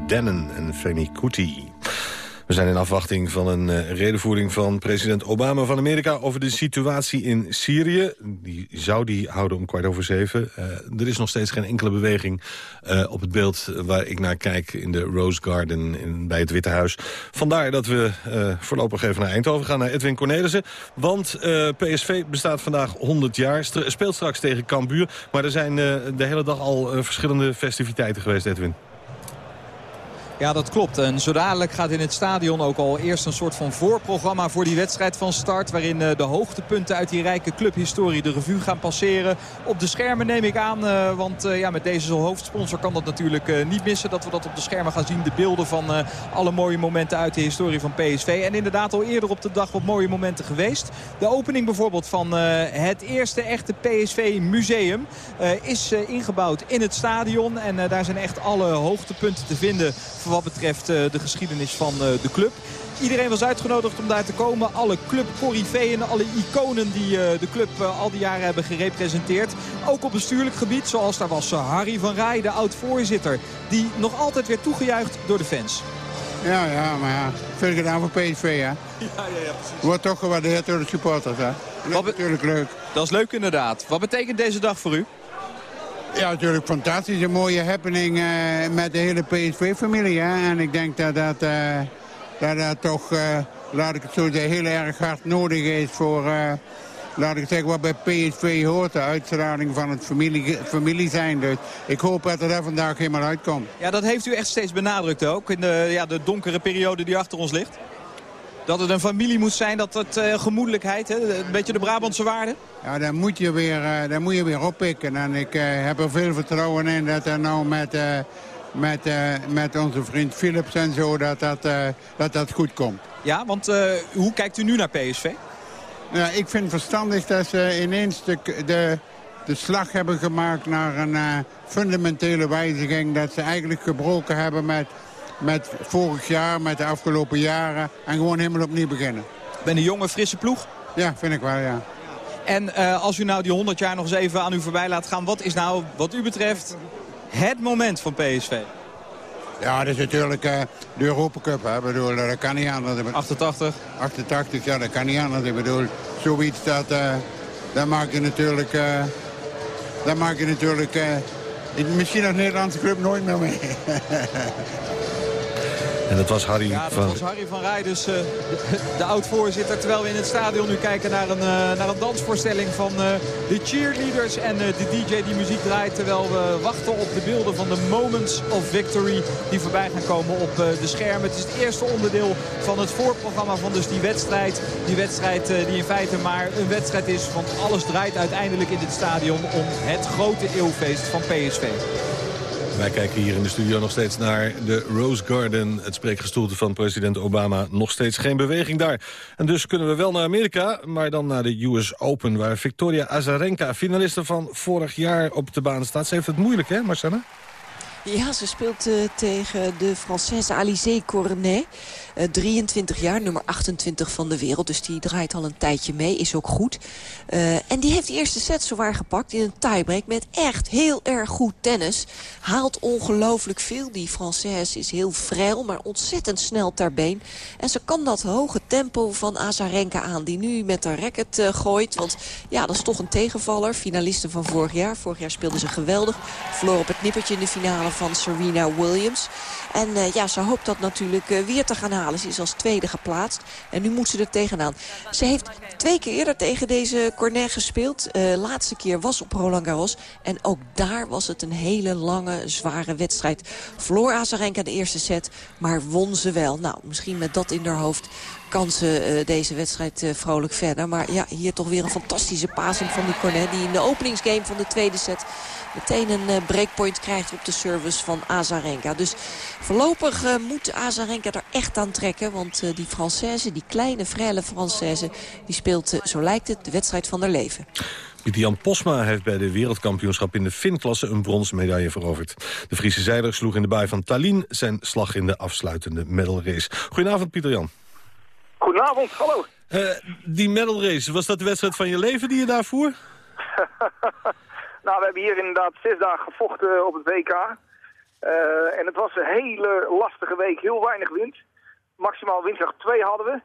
Dennen en Fanny Kuti. We zijn in afwachting van een eh, redenvoering van president Obama van Amerika... over de situatie in Syrië. Die zou die houden om kwart over zeven. Eh, er is nog steeds geen enkele beweging eh, op het beeld waar ik naar kijk... in de Rose Garden in, bij het Witte Huis. Vandaar dat we voorlopig even naar Eindhoven gaan, naar Edwin Cornelissen. Want PSV bestaat vandaag 100 jaar, speelt straks tegen Cambuur. Maar er zijn de hele dag al verschillende festiviteiten geweest, Edwin. Ja, dat klopt. En zo dadelijk gaat in het stadion ook al eerst een soort van voorprogramma voor die wedstrijd van start. Waarin eh, de hoogtepunten uit die rijke clubhistorie de revue gaan passeren. Op de schermen neem ik aan, eh, want eh, ja, met deze hoofdsponsor kan dat natuurlijk niet missen. Dat we dat op de schermen gaan zien. De beelden van alle mooie momenten uit de historie van PSV. En inderdaad al eerder op de dag wat mooie momenten geweest. De opening bijvoorbeeld van het eerste echte PSV museum is ingebouwd in het stadion. En daar zijn echt alle hoogtepunten te vinden voor wat betreft eh, de geschiedenis van eh, de club. Iedereen was uitgenodigd om daar te komen. Alle clubcorifeeën, alle iconen die eh, de club al die jaren hebben gerepresenteerd. Ook op bestuurlijk gebied, zoals daar was Harry van Rij, de oud-voorzitter. Die nog altijd werd toegejuicht door de fans. Ja, ja, maar ja, veel gedaan voor PSV, hè. *laughs* Ja, ja, ja, precies. Wordt toch gewaardeerd door de supporters, hè. Dat is natuurlijk leuk. Dat is leuk inderdaad. Wat betekent deze dag voor u? Ja, natuurlijk fantastisch. Een mooie happening eh, met de hele PSV-familie. En ik denk dat dat, eh, dat, dat toch, eh, laat ik het zo zeggen, heel erg hard nodig is voor... Laat ik zeggen, wat bij PSV hoort, de uitstraling van het familie, familie zijn. Dus ik hoop dat er daar vandaag helemaal uitkomt. Ja, dat heeft u echt steeds benadrukt ook. In de, ja, de donkere periode die achter ons ligt. Dat het een familie moet zijn, dat het eh, gemoedelijkheid, hè? een beetje de Brabantse waarde? Ja, daar moet je weer, eh, daar moet je weer oppikken. En ik eh, heb er veel vertrouwen in dat er nou met, met, met onze vriend Philips en zo, dat dat, dat, dat goed komt. Ja, want hoe kijkt u nu naar PSV? Ja, ik vind verstandig dat ze ineens de, de, de slag hebben gemaakt naar een fundamentele wijziging. Dat ze eigenlijk gebroken hebben met, met vorig jaar, met de afgelopen jaren. En gewoon helemaal opnieuw beginnen. Ben een jonge, frisse ploeg? Ja, vind ik wel, ja. En eh, als u nou die 100 jaar nog eens even aan u voorbij laat gaan... wat is nou, wat u betreft, het moment van PSV? Ja, dat is natuurlijk eh, de Europa Cup. Hè. Ik bedoel, dat kan niet anders. 88? 88, ja, dat kan niet anders. Ik bedoel, zoiets dat, eh dat maak je natuurlijk... eh dat maak je natuurlijk... eh, misschien als Nederlandse club nooit meer mee. *laughs* En dat was Harry Ja, dat van... was Harry van Rij, dus eh, de, de oud-voorzitter. Terwijl we in het stadion nu kijken naar een, eh, naar een dansvoorstelling van eh, de cheerleaders en de DJ die muziek draait. Terwijl we wachten op de beelden van de Moments of Victory die voorbij gaan komen op de schermen. Het is het eerste onderdeel van het voorprogramma van dus die wedstrijd. Die wedstrijd die in feite maar een wedstrijd is, want alles draait uiteindelijk in dit stadion om het grote eeuwfeest van PSV. Wij kijken hier in de studio nog steeds naar de Rose Garden. Het spreekgestoelte van president Obama. Nog steeds geen beweging daar. En dus kunnen we wel naar Amerika, maar dan naar de US Open... waar Victoria Azarenka, finaliste van vorig jaar, op de baan staat. Ze heeft het moeilijk, hè, Marcella? Ja, ze speelt eh, tegen de Française Alizé Cornet. Eh, 23 jaar, nummer 28 van de wereld. Dus die draait al een tijdje mee, is ook goed. Eh, en die heeft de eerste set zowaar gepakt in een tiebreak... met echt heel erg goed tennis. Haalt ongelooflijk veel. Die Française is heel frail, maar ontzettend snel ter been. En ze kan dat hoge tempo van Azarenka aan... die nu met haar racket eh, gooit. Want ja, dat is toch een tegenvaller. Finaliste van vorig jaar. Vorig jaar speelde ze geweldig. Verloor op het nippertje in de finale van Serena Williams. En eh, ja, ze hoopt dat natuurlijk eh, weer te gaan halen. Ze is als tweede geplaatst. En nu moet ze er tegenaan. Ze heeft twee keer eerder tegen deze Cornet gespeeld. Eh laatste keer was op Roland Garros. En ook daar was het een hele lange, zware wedstrijd. Verloor Azarenka de eerste set, maar won ze wel. Nou, misschien met dat in haar hoofd kan ze deze wedstrijd vrolijk verder. Maar ja, hier toch weer een fantastische passing van die Cornet... die in de openingsgame van de tweede set meteen een eh, breakpoint krijgt op de service van Azarenka. Dus voorlopig eh, moet Azarenka er echt aan trekken. Want eh, die Française, die kleine, frêle Française... die speelt, zo lijkt het, de wedstrijd van haar leven. Jan Posma heeft bij de wereldkampioenschap in de Fin-klasse een bronzen medaille veroverd. De Friese zeiler sloeg in de baai van Tallinn zijn slag in de afsluitende medalrace. Goedenavond Pieter-Jan. Goedenavond, hallo. Eh, die medalrace, was dat de wedstrijd van je leven die je daar voer? *laughs* Nou, we hebben hier inderdaad zes dagen gevochten op het WK. Eh, en het was een hele lastige week, heel weinig wind. Maximaal windkracht 2 hadden we.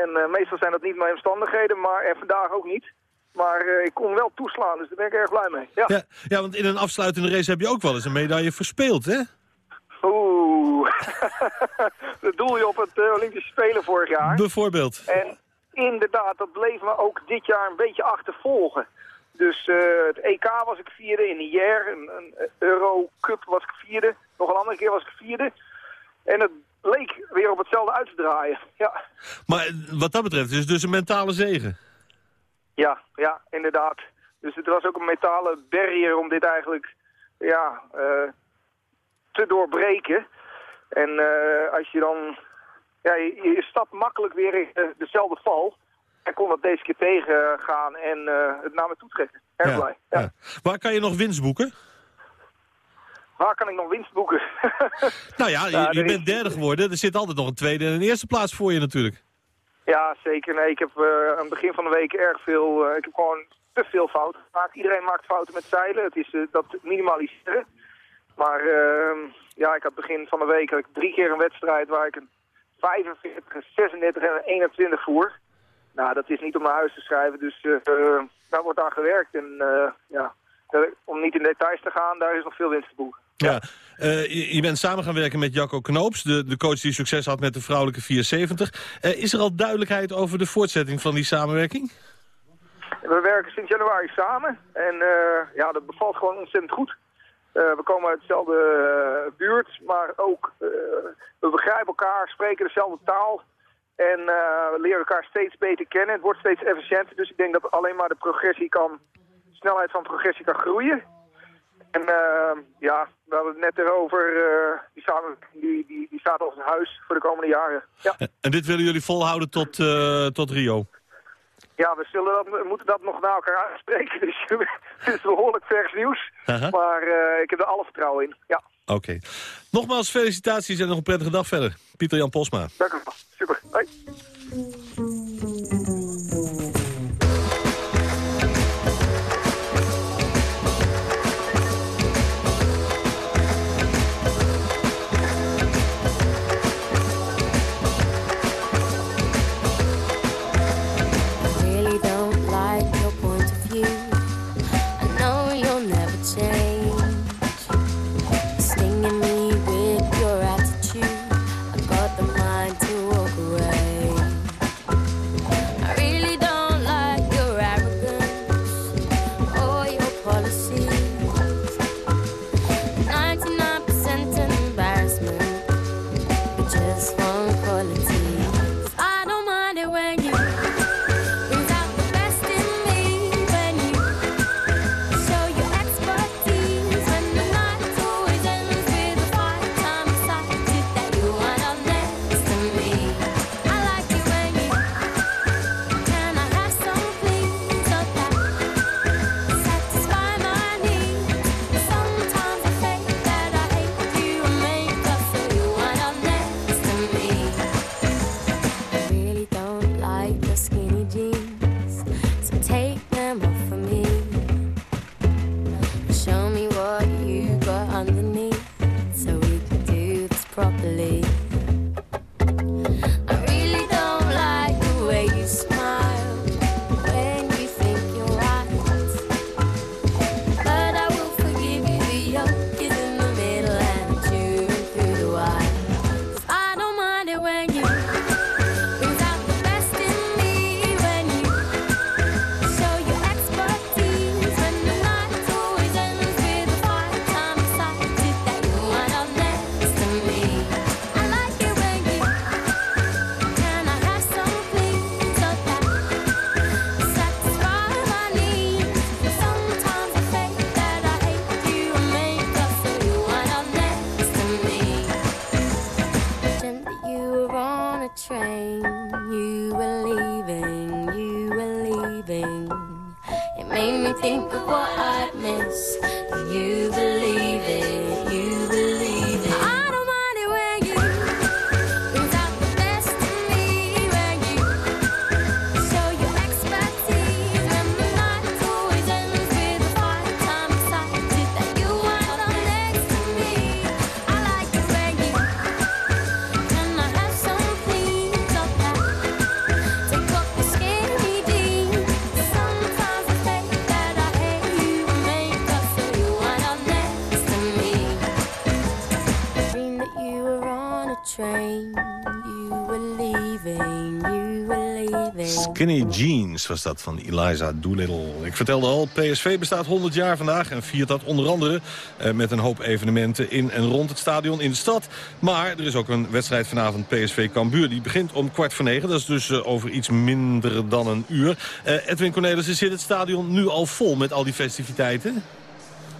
En eh, meestal zijn dat niet mijn omstandigheden, maar en vandaag ook niet. Maar eh, ik kon wel toeslaan, dus daar ben ik erg blij mee. Ja. Ja, ja, want in een afsluitende race heb je ook wel eens een medaille verspeeld, hè? Oeh. *laughs* dat doel je op het Olympische Spelen vorig jaar. Bijvoorbeeld. En inderdaad, dat bleef me ook dit jaar een beetje achtervolgen. Dus eh, het EK was ik vierde, in Nier, een, een Eurocup was ik vierde, nog een andere keer was ik vierde. En het leek weer op hetzelfde uit te draaien. Ja, Maar wat dat betreft is het dus een mentale zegen. ja, ja inderdaad. Dus het was ook een metalen barrier om dit eigenlijk ja, eh, te doorbreken. En eh, als je dan... Ja, je, je stapt makkelijk weer in dezelfde val. En kon dat deze keer tegengaan en eh, het naar me toe trekken. Erg blij. Ja. Waar kan je nog winst boeken? Waar kan ik nog winst boeken? *laughs* Nou ja, je, bent derde geworden. Er zit altijd nog een tweede en een eerste plaats voor je natuurlijk. Ja, zeker. Nee, ik heb eh, aan het begin van de week erg veel... eh, ik heb gewoon te veel fouten gemaakt. Iedereen maakt fouten met zeilen. Het is dat minimaliseren. Maar eh, ja, ik had begin van de week had ik drie keer een wedstrijd waar ik een 45, een 36 en een 21 voer. Nou, dat is niet om naar huis te schrijven. Dus eh, eh, daar wordt aan gewerkt. En eh, ja, om niet in details te gaan, daar is nog veel winst te boeken. Ja. Je, bent samen gaan werken met Jacco Knoops, de, de coach die succes had met de vrouwelijke 470. Eh, is er al duidelijkheid over de voortzetting van die samenwerking? We werken sinds januari samen en ja, dat bevalt gewoon ontzettend goed. We komen uit dezelfde buurt, maar ook we begrijpen elkaar, spreken dezelfde taal. En eh, we leren elkaar steeds beter kennen. Het wordt steeds efficiënter. Dus ik denk dat alleen maar de progressie kan, de snelheid van progressie kan groeien. En eh, ja, we hadden het net erover. eh, die, samen, die, die, die staat als een huis voor de komende jaren. Ja, En dit willen jullie volhouden tot, eh, tot Rio? Ja we, zullen dat, moeten dat nog naar elkaar uitspreken. Dus *laughs* het is behoorlijk vers nieuws. Aha. Maar eh, ik heb er alle vertrouwen in. Ja, Oké. Nogmaals felicitaties en nog een prettige dag verder. Pieter-Jan Posma. dank u wel. Super. Hoi. Jeans was dat van Eliza Doolittle. Ik vertelde al, PSV bestaat 100 jaar vandaag en viert dat onder andere eh, met een hoop evenementen in en rond het stadion in de stad. Maar er is ook een wedstrijd vanavond PSV Cambuur. Die begint om kwart voor negen, dat is dus eh, over iets minder dan een uur. Eh, Edwin Cornelissen, zit het stadion nu al vol met al die festiviteiten?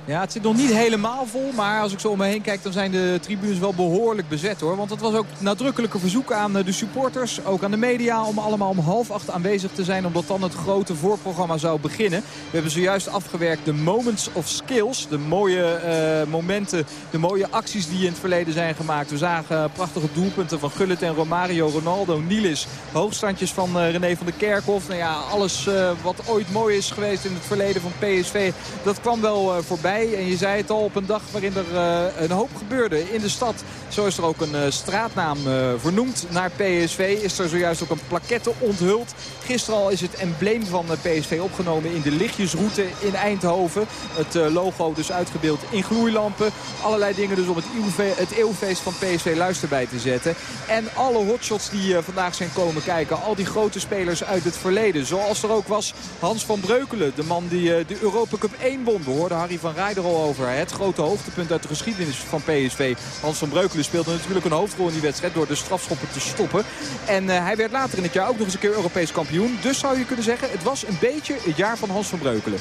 Ja, het zit nog niet helemaal vol. Maar als ik zo om me heen kijk, dan zijn de tribunes wel behoorlijk bezet hoor. Want het was ook nadrukkelijke verzoek aan eh, de supporters. Ook aan de media om allemaal om half acht aanwezig te zijn. Omdat dan het grote voorprogramma zou beginnen. We hebben zojuist afgewerkt de Moments of Skills. De mooie eh, momenten, de mooie acties die in het verleden zijn gemaakt. We zagen prachtige doelpunten van Gullit en Romario, Ronaldo, Nilis. Hoogstandjes van eh, René van der Kerkhof. Nou ja, alles eh, wat ooit mooi is geweest in het verleden van PSV. Dat kwam wel eh, En je zei het al op een dag waarin er eh, een hoop gebeurde in de stad. Zo is er ook een eh, straatnaam eh, vernoemd naar PSV. Is er zojuist ook een plaquette onthuld. Gisteren al is het embleem van PSV opgenomen in de lichtjesroute in Eindhoven. Het logo dus uitgebeeld in gloeilampen. Allerlei dingen dus om het, het eeuwfeest van PSV luister bij te zetten. En alle hotshots die vandaag zijn komen kijken. Al die grote spelers uit het verleden. Zoals er ook was Hans van Breukelen. De man die de Europa Cup 1 won. We Harry van Rij er over. Het grote hoogtepunt uit de geschiedenis van PSV. Hans van Breukelen speelde natuurlijk een hoofdrol in die wedstrijd door de strafschoppen te stoppen. En hij werd later in het jaar ook nog eens een keer Europees kampioen. Dus zou je kunnen zeggen, het was een beetje het jaar van Hans van Breukelen.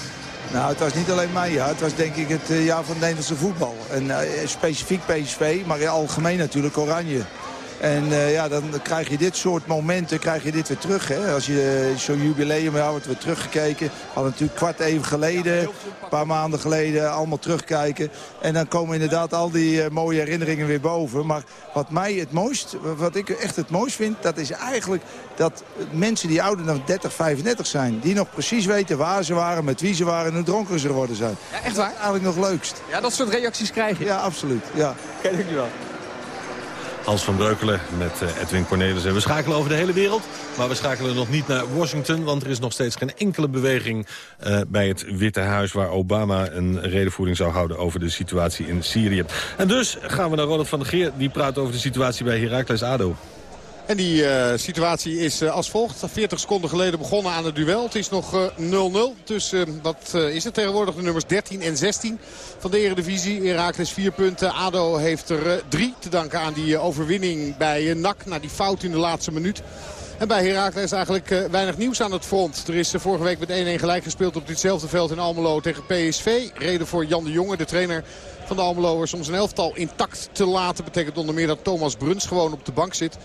Nou, het was niet alleen mijn jaar. Het was denk ik het eh, jaar van Nederlandse voetbal. En uh, specifiek PSV, maar in algemeen natuurlijk Oranje. En uh, ja, dan krijg je dit soort momenten krijg je dit weer terug. Hè? Als je uh, zo'n jubileum ja, wordt weer teruggekeken. Hadden natuurlijk kwart even geleden, een paar maanden geleden, allemaal terugkijken. En dan komen inderdaad al die uh, mooie herinneringen weer boven. Maar wat mij het mooist, wat ik echt het mooist vind, dat is eigenlijk dat mensen die ouder dan 30, 35 zijn, die nog precies weten waar ze waren, met wie ze waren en hoe dronken ze geworden zijn. Ja, echt waar? Dat is eigenlijk nog leukst. Ja, dat soort reacties krijg je. Ja, absoluut. Ja. Ken ik wel. Hans van Breukelen met uh, Edwin Cornelissen. We schakelen over de hele wereld, maar we schakelen nog niet naar Washington... want er is nog steeds geen enkele beweging uh, bij het Witte Huis... waar Obama een redenvoering zou houden over de situatie in Syrië. En dus gaan we naar Ronald van der Geer. Die praat over de situatie bij Heracles ADO. En die uh, situatie is uh, als volgt. 40 seconden geleden begonnen aan het duel. Het is nog 0-0. Uh, dus wat is het tegenwoordig? De nummers 13 en 16 van de Eredivisie. Heracles 4 punten. ADO heeft er 3 te danken aan die overwinning bij NAC. Na die fout in de laatste minuut. En bij Heracles eigenlijk weinig nieuws aan het front. Er is vorige week met 1-1 gelijk gespeeld op ditzelfde veld in Almelo tegen PSV. Reden voor Jan de Jonge, de trainer van de Almeloers om zijn elftal intact te laten. Betekent onder meer dat Thomas Bruns gewoon op de bank zit.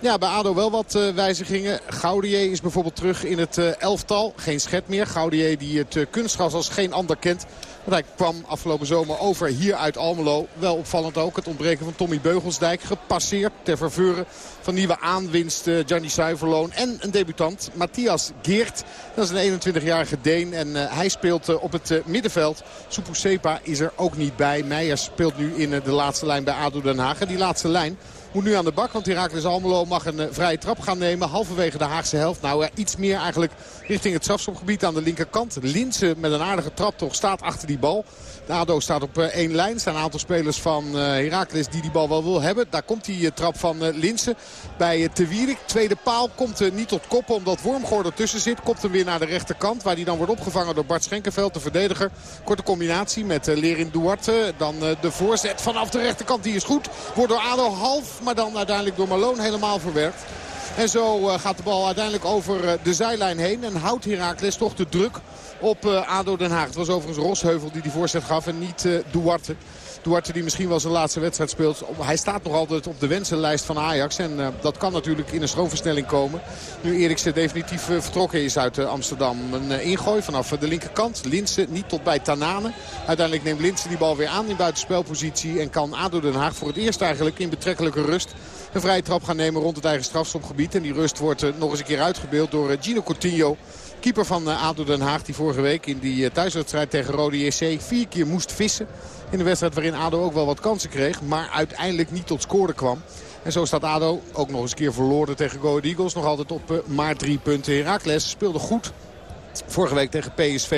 Ja, bij ADO wel wat uh, wijzigingen. Gaudier is bijvoorbeeld terug in het uh, elftal. Geen schet meer. Gaudier die het uh, kunstgras als geen ander kent. Want hij kwam afgelopen zomer over hier uit Almelo. Wel opvallend ook het ontbreken van Tommy Beugelsdijk. Gepasseerd ter verveuren van nieuwe aanwinst Gianni Zuiverloon. En een debutant, Matthias Geert. Dat is een 21-jarige Deen. En uh, hij speelt uh, op het middenveld. Supu Sepa is er ook niet bij. Meijers speelt nu in de laatste lijn bij ADO Den Haag. En die laatste lijn moet nu aan de bak. Want Heracles Almelo mag een uh, vrije trap gaan nemen. Halverwege de Haagse helft. Nou ja, iets meer eigenlijk richting het strafschopgebied aan de linkerkant. Linse met een aardige trap toch staat achter die bal. De ADO staat op uh, één lijn. Er staan een aantal spelers van Heracles die die bal wel wil hebben. Daar komt die trap van Linse bij Te Wierik. Tweede paal komt niet tot koppen omdat Wormgoor ertussen zit. Komt hem weer naar de rechterkant waar die dan wordt opgevangen door Bart Schenkenveld, de verdediger. Korte combinatie met Lerin Duarte. Dan de voorzet vanaf de rechterkant. Die is goed. Wordt door ADO half, maar dan uiteindelijk door Malone helemaal verwerkt. En zo uh, gaat de bal uiteindelijk over uh, de zijlijn heen. En houdt Heracles toch de druk op uh, ADO Den Haag. Het was overigens Rosheuvel die die voorzet gaf en niet Duarte. Duarte die misschien wel zijn laatste wedstrijd speelt. Hij staat nog altijd op de wensenlijst van Ajax. En uh, dat kan natuurlijk in een stroomversnelling komen. Nu Eriksen definitief uh, vertrokken is uit uh, Amsterdam. Een ingooi vanaf de linkerkant. Linse niet tot bij Tanane. Uiteindelijk neemt Linse die bal weer aan in buitenspelpositie. En kan ADO Den Haag voor het eerst eigenlijk in betrekkelijke rust een vrije trap gaan nemen rond het eigen strafschopgebied. En die rust wordt nog eens een keer uitgebeeld door Gino Coutinho. Keeper van ADO Den Haag die vorige week in die thuiswedstrijd tegen Rode JC vier keer moest vissen. In de wedstrijd waarin ADO ook wel wat kansen kreeg. Maar uiteindelijk niet tot scoren kwam. En zo staat ADO ook nog eens een keer verloren tegen Go Eagles. Nog altijd op uh, maar drie punten. Heracles speelde goed. Vorige week tegen PSV.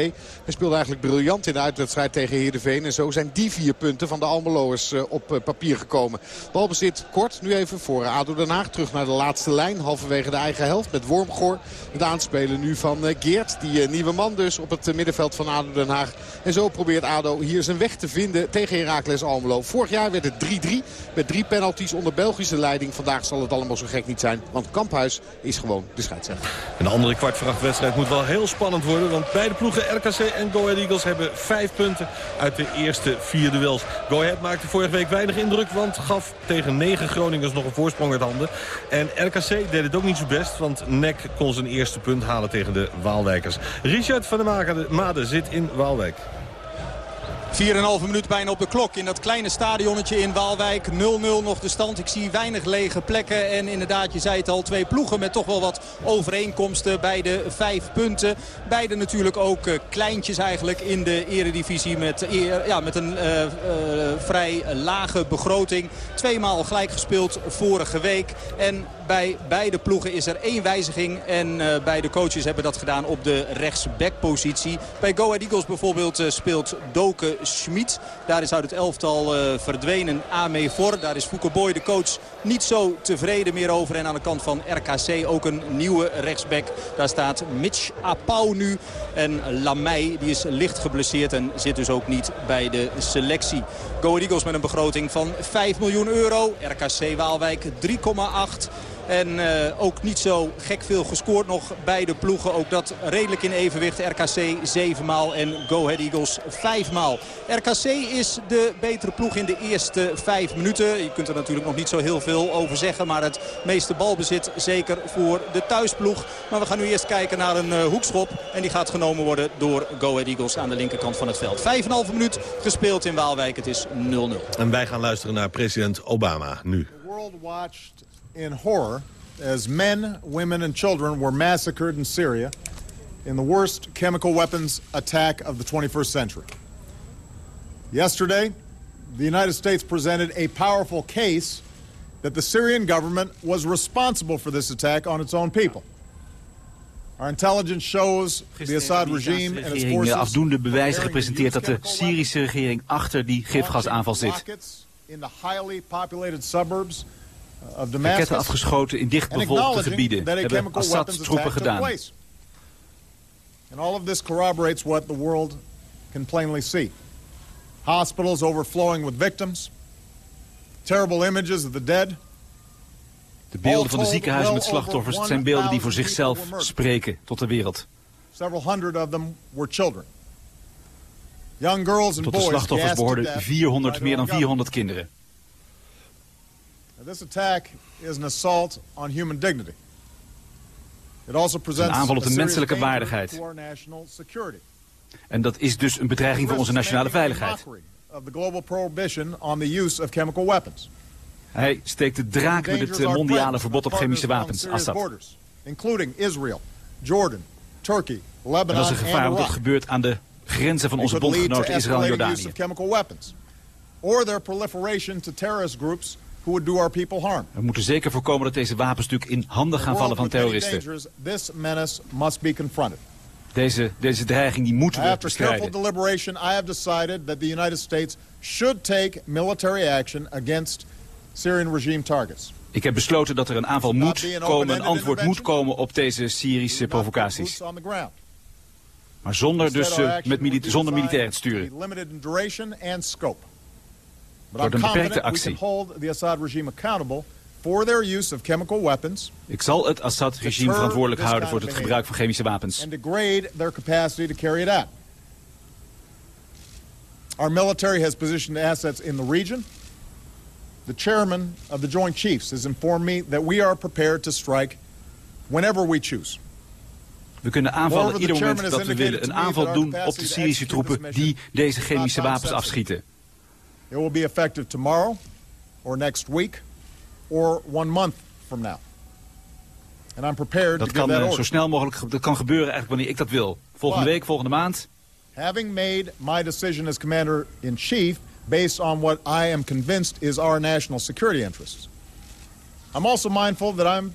Hij speelde eigenlijk briljant in de uitwedstrijd tegen Heerenveen. En zo zijn die vier punten van de Almeloers uh, op uh, papier gekomen. Balbezit kort. Nu even voor ADO Den Haag. Terug naar de laatste lijn. Halverwege de eigen helft met Wormgoor. Het aanspelen nu van uh, Geert. Die nieuwe man dus op het middenveld van ADO Den Haag. En zo probeert ADO hier zijn weg te vinden tegen Heracles Almelo. Vorig jaar werd het 3-3 met drie penalties onder Belgische leiding. Vandaag zal het allemaal zo gek niet zijn. Want Kamphuis is gewoon de scheidsrechter. En de andere kwartvrachtwedstrijd moet wel heel spannend worden. Want beide ploegen RKC en Go Ahead Eagles hebben vijf punten uit de eerste vier duels. Go Ahead maakte vorige week weinig indruk. Want gaf tegen negen Groningers nog een voorsprong uit handen. En RKC deed het ook niet zo best. Want NEC kon zijn eerste punt halen tegen de Waalwijkers. Richard van der Made zit in Waalwijk. 4,5 minuut bijna op de klok in dat kleine stadionnetje in Waalwijk. 0-0 nog de stand. Ik zie weinig lege plekken. En inderdaad, je zei het al, twee ploegen met toch wel wat overeenkomsten bij de vijf punten. Beide natuurlijk ook uh, kleintjes eigenlijk in de eredivisie met, uh, ja, met een uh, vrij lage begroting. Tweemaal gelijk gespeeld vorige week. En bij beide ploegen is er één wijziging. En beide coaches hebben dat gedaan op de rechtsbackpositie. Bij Go Ahead Eagles bijvoorbeeld speelt Doken Schmid. Daar is uit het elftal eh, verdwenen Ame Vor. Daar is Foucault de coach, niet zo tevreden meer over. En aan de kant van RKC ook een nieuwe rechtsback. Daar staat Mitch Apau nu. En Lamey, die is licht geblesseerd en zit dus ook niet bij de selectie. Go Eagles met een begroting van 5 miljoen euro. RKC Waalwijk 3,8. En eh, ook niet zo gek veel gescoord nog bij de ploegen. Ook dat redelijk in evenwicht. RKC 7 maal en Go Ahead Eagles 5 maal. RKC is de betere ploeg in de eerste 5 minuten. Je kunt er natuurlijk nog niet zo heel veel over zeggen. Maar het meeste balbezit zeker voor de thuisploeg. Maar we gaan nu eerst kijken naar een uh, hoekschop. En die gaat genomen worden door Go Ahead Eagles aan de linkerkant van het veld. 5,5 minuut gespeeld in Waalwijk. Het is 0-0. En wij gaan luisteren naar president Obama nu. The world watched in horror as men, women and children were massacred in Syria in the worst chemical weapons attack of the 21st century. Yesterday, the United States presented a powerful case that the Syrian government was responsible for this attack on its own people. Our intelligence shows the Assad regime and its regering eh, forces afdoende bewijzen gepresenteerd dat de Syrische regering achter die gifgasaanval zit. in the highly populated suburbs Raketten Damascus afgeschoten in dichtbevolkte gebieden hebben Assad's troepen gedaan. And all of this corroborates what the world can plainly see. Hospitals overflowing with victims, terrible images of the dead. De beelden van de ziekenhuizen met slachtoffers het zijn beelden die voor zichzelf spreken tot de wereld. Several hundred of them were children. Young girls and Tot de boys slachtoffers behoorden death 400, by meer dan their own 400 kinderen. This attack is an assault on human dignity. It also Een aanval op de menselijke waardigheid. En dat is dus een bedreiging voor onze nationale veiligheid. Of the global prohibition on the use of chemical weapons. Hij steekt de draak met het eh, mondiale verbod op chemische wapens, Assad. Borders, including Israel, Jordan, Turkey, En Lebanon dat is een gevaar, want dat gebeurt aan de grenzen van onze bondgenoten Israël en Jordanië. of chemical weapons. Or their proliferation to terrorist groups who would do our people harm. We moeten zeker voorkomen dat deze wapens natuurlijk in handen gaan vallen van terroristen. This menace must be confronted. Deze, deze dreiging die moeten we After careful bestrijden. deliberation, I have decided that the United States should take military action against Syrian regime targets. Ik heb besloten dat er een aanval moet komen, een antwoord moet komen op deze Syrische provocaties. Maar zonder, dus, action met mili- zonder militair te sturen. I'm een beperkte actie. Ik zal het Assad-regime verantwoordelijk houden voor het gebruik van chemische wapens. and degrade their capacity to carry it out. Our military has positioned assets in the region. The chairman of the Joint Chiefs has informed me that we are prepared to strike whenever we choose. We kunnen aanvallen ieder moment dat we willen. Een aanval doen op de Syrische troepen die deze chemische wapens afschieten. It will be effective tomorrow or next week or one month from now. And I'm prepared Dat to give kan that eh, zo snel mogelijk ge- dat kan gebeuren eigenlijk wanneer ik dat wil. Volgende Wat? week, volgende maand. Having made my decision as commander-in-chief based on what I am convinced is our national security interests. I'm also mindful that I'm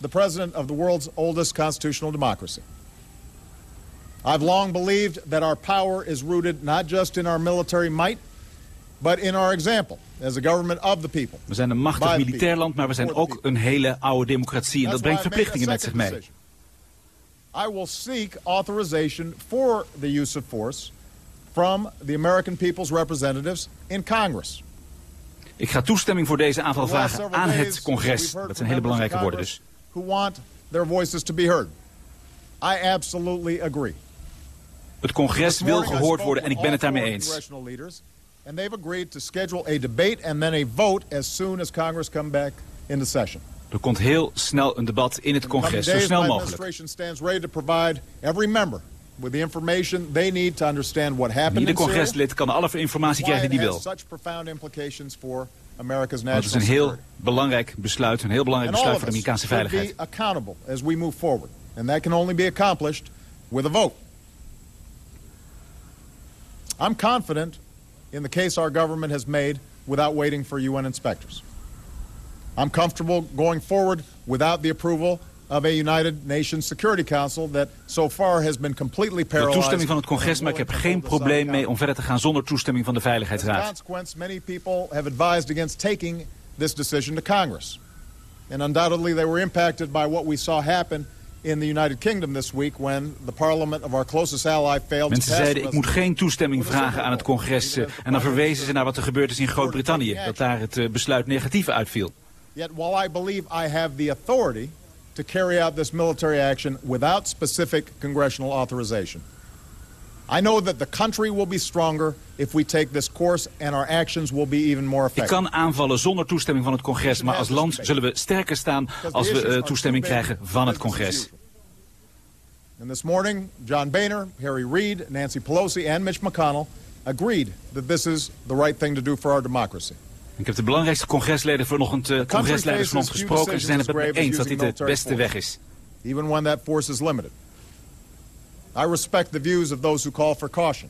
the president of the world's oldest constitutional democracy. I've long believed that our power is rooted not just in our military might, but in our example as a government of the people. We zijn een machtig militair land, maar we zijn ook een hele oude democratie. En dat brengt verplichtingen met zich mee. I will seek authorization for the use of force from the American people's representatives in Congress. Ik ga toestemming voor deze aanval vragen aan het congres. Dat zijn hele belangrijke woorden dus. Who want their voices to be heard. I absolutely agree. Het congres wil gehoord worden en ik ben het daarmee eens. And they've agreed to schedule a debate and then a vote as soon as Congress come back into session. Er komt heel snel een debat in het congres, zo snel mogelijk. Ieder congreslid kan alle informatie krijgen die wil. Want het is een heel belangrijk besluit, een heel belangrijk besluit voor de Amerikaanse veiligheid. be accountable as we move forward. And that can only be accomplished with a vote. I'm confident in the case our government has made without waiting for UN inspectors. I'm comfortable going forward without the approval of a United Nations Security Council that so far has been completely De paralyzed. toestemming van het congres, maar ik heb geen probleem mee om verder te gaan zonder toestemming van de As a Veiligheidsraad. consequence, many people have advised against taking this decision to Congress. And undoubtedly they were impacted by what we saw happen in the United Kingdom this week when the parliament of our closest ally failed Mensen to pass zeiden, ik moet geen toestemming vragen aan het congres. eh, En dan verwezen ze naar wat er gebeurd is in Groot-Brittannië. Dat daar het eh, besluit negatief uitviel. Yet while I believe I have the authority to carry out this military action without specific congressional authorization, I know that the country will be stronger if we take this course and our actions will be even more Ik effective. kan aanvallen zonder toestemming van het congres, maar als land zullen we sterker staan als we eh, toestemming krijgen van het congres. And this morning, John Boehner, Harry Reid, Nancy Pelosi, and Mitch McConnell agreed that this is the right thing to do for our democracy. Ik heb de belangrijkste congresleden vanochtend, eh, congresleiders vanochtend gesproken en ze zijn het met me eens dat dit de beste weg is. even when that force is limited. I respect the views of those who call for caution,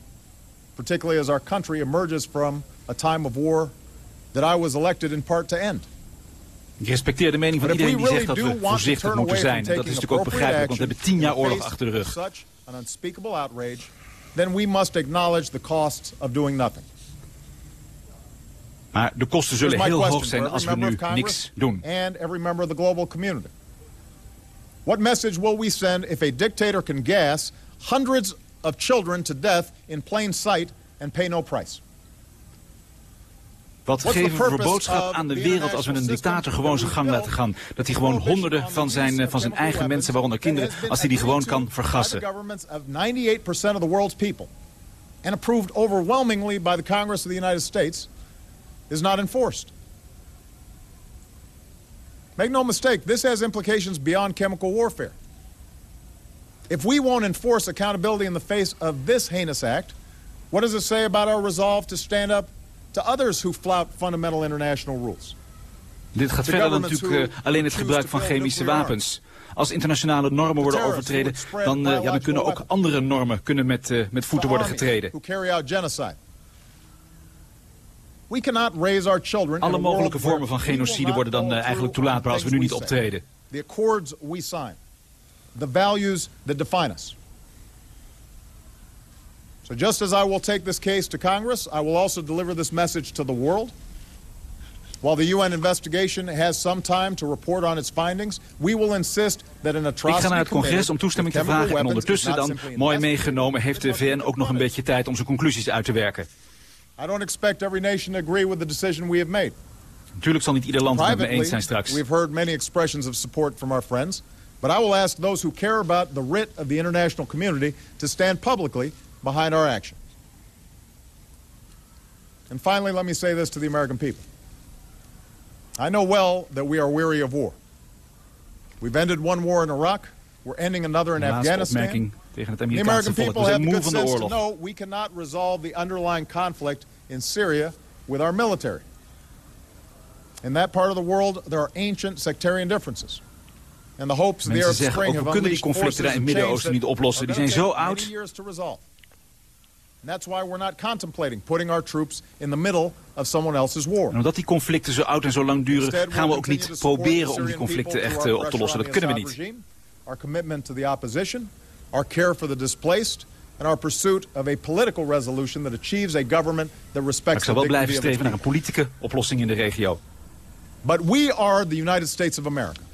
particularly as our country emerges from a time of war that I was elected in part to end. Ik respecteer de mening van But we iedereen die zegt dat really we do want to voorzichtig moeten zijn. En dat is natuurlijk ook begrijpelijk, want we hebben tien jaar oorlog achter de rug. Such an unspeakable outrage, then we must acknowledge the costs of doing nothing. Maar de kosten zullen heel hoog zijn als we nu niks doen. And every member of the global community. What message will we send if a dictator can gas hundreds of children to death in plain sight and pay no price? Wat geven we voor boodschap aan de wereld als we een dictator gewoon zijn gang laten gaan? Dat hij gewoon honderden van zijn, van zijn eigen mensen, waaronder kinderen, als hij die gewoon kan vergassen. governments of 98% of the world's people and approved overwhelmingly by the Congress of the United States is not enforced. Make no mistake, this has implications beyond chemical warfare. If we won't enforce accountability in the face of this heinous act, what does it say about our resolve to stand up to others who flout fundamental international rules? Dit gaat verder dan natuurlijk eh, alleen het gebruik van chemische wapens. Als internationale normen worden overtreden, dan, eh, ja, dan kunnen ook andere normen kunnen met, eh, met voeten worden getreden. Alle mogelijke vormen van genocide worden dan eigenlijk toelaatbaar als we nu niet optreden. The accords we sign. The values that define us. So just as I will take this case to Congress, I will also deliver this message to the world. While the UN investigation has some time to report on its findings, we will insist that an atrocity Ik ga naar het congres om toestemming te vragen. En ondertussen dan, mooi meegenomen, heeft de VN ook nog een beetje tijd om zijn conclusies uit te werken. I don't expect every nation to agree with the decision we have made. Natuurlijk zal niet ieder land het met me eens zijn straks. we've heard many expressions of support from our friends, but I will ask those who care about the writ of the international community to stand publicly behind our action. And finally, let me say this to the American people. I know well that we are weary of war. We've ended one war in Iraq. We're ending another in Afghanistan. The American people have the good sense to know we cannot resolve the underlying conflict in Syria with our military. In that part of the world, there are ancient sectarian differences. Mensen zeggen ook, we kunnen die conflicten daar in het Midden-Oosten niet oplossen. Die zijn zo oud. And that's why we're not contemplating putting our troops in the middle of someone else's war. En omdat die conflicten zo oud en zo lang duren, gaan we ook niet proberen om die conflicten echt eh, op te lossen. Dat kunnen we niet. Our commitment to the opposition, our care for the displaced, and our pursuit of a political resolution that achieves a government that Maar ik respects zal the wel blijven streven naar een politieke oplossing in de regio. But we are the United States of America.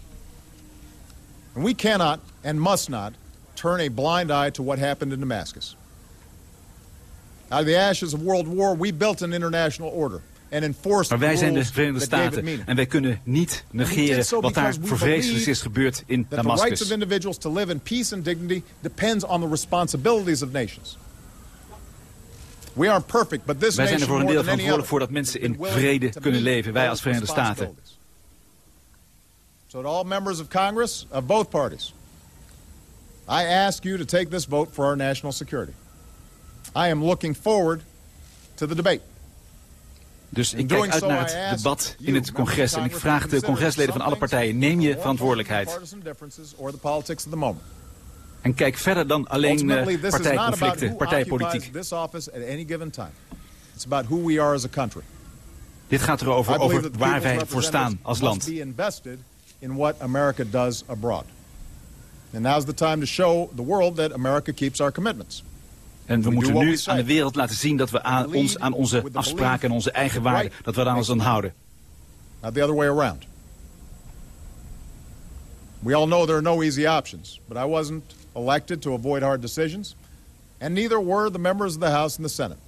And we cannot and must not turn a blind eye to what happened in Damascus. Out of the ashes of World War, we built an international order and enforced Maar wij zijn de Verenigde Staten en wij kunnen niet negeren wat daar believe is gebeurd in Damascus. Wij zijn er nation voor een deel verantwoordelijk voor dat mensen in vrede kunnen leven, wij als Verenigde Staten. So to all members of Congress of both parties, I ask you to take this vote for our national security. I am looking forward to the debate. Dus ik kijk uit naar het debat in het congres. En ik vraag de congresleden van alle partijen, neem je verantwoordelijkheid. En kijk verder dan alleen partijconflicten, partijpolitiek. occupies this office at any given time. It's about who we are as a country. Dit gaat erover over waar wij voor staan als land. In what America does abroad. And now's the time to show the world that America keeps our commitments. En we moeten nu aan de wereld laten zien dat we aan ons aan onze afspraken en onze eigen waarden, dat we daar ons aan houden. not the other way around. We all know there are no easy options, but I wasn't elected to avoid hard decisions, and neither were the members of the House and the Senate.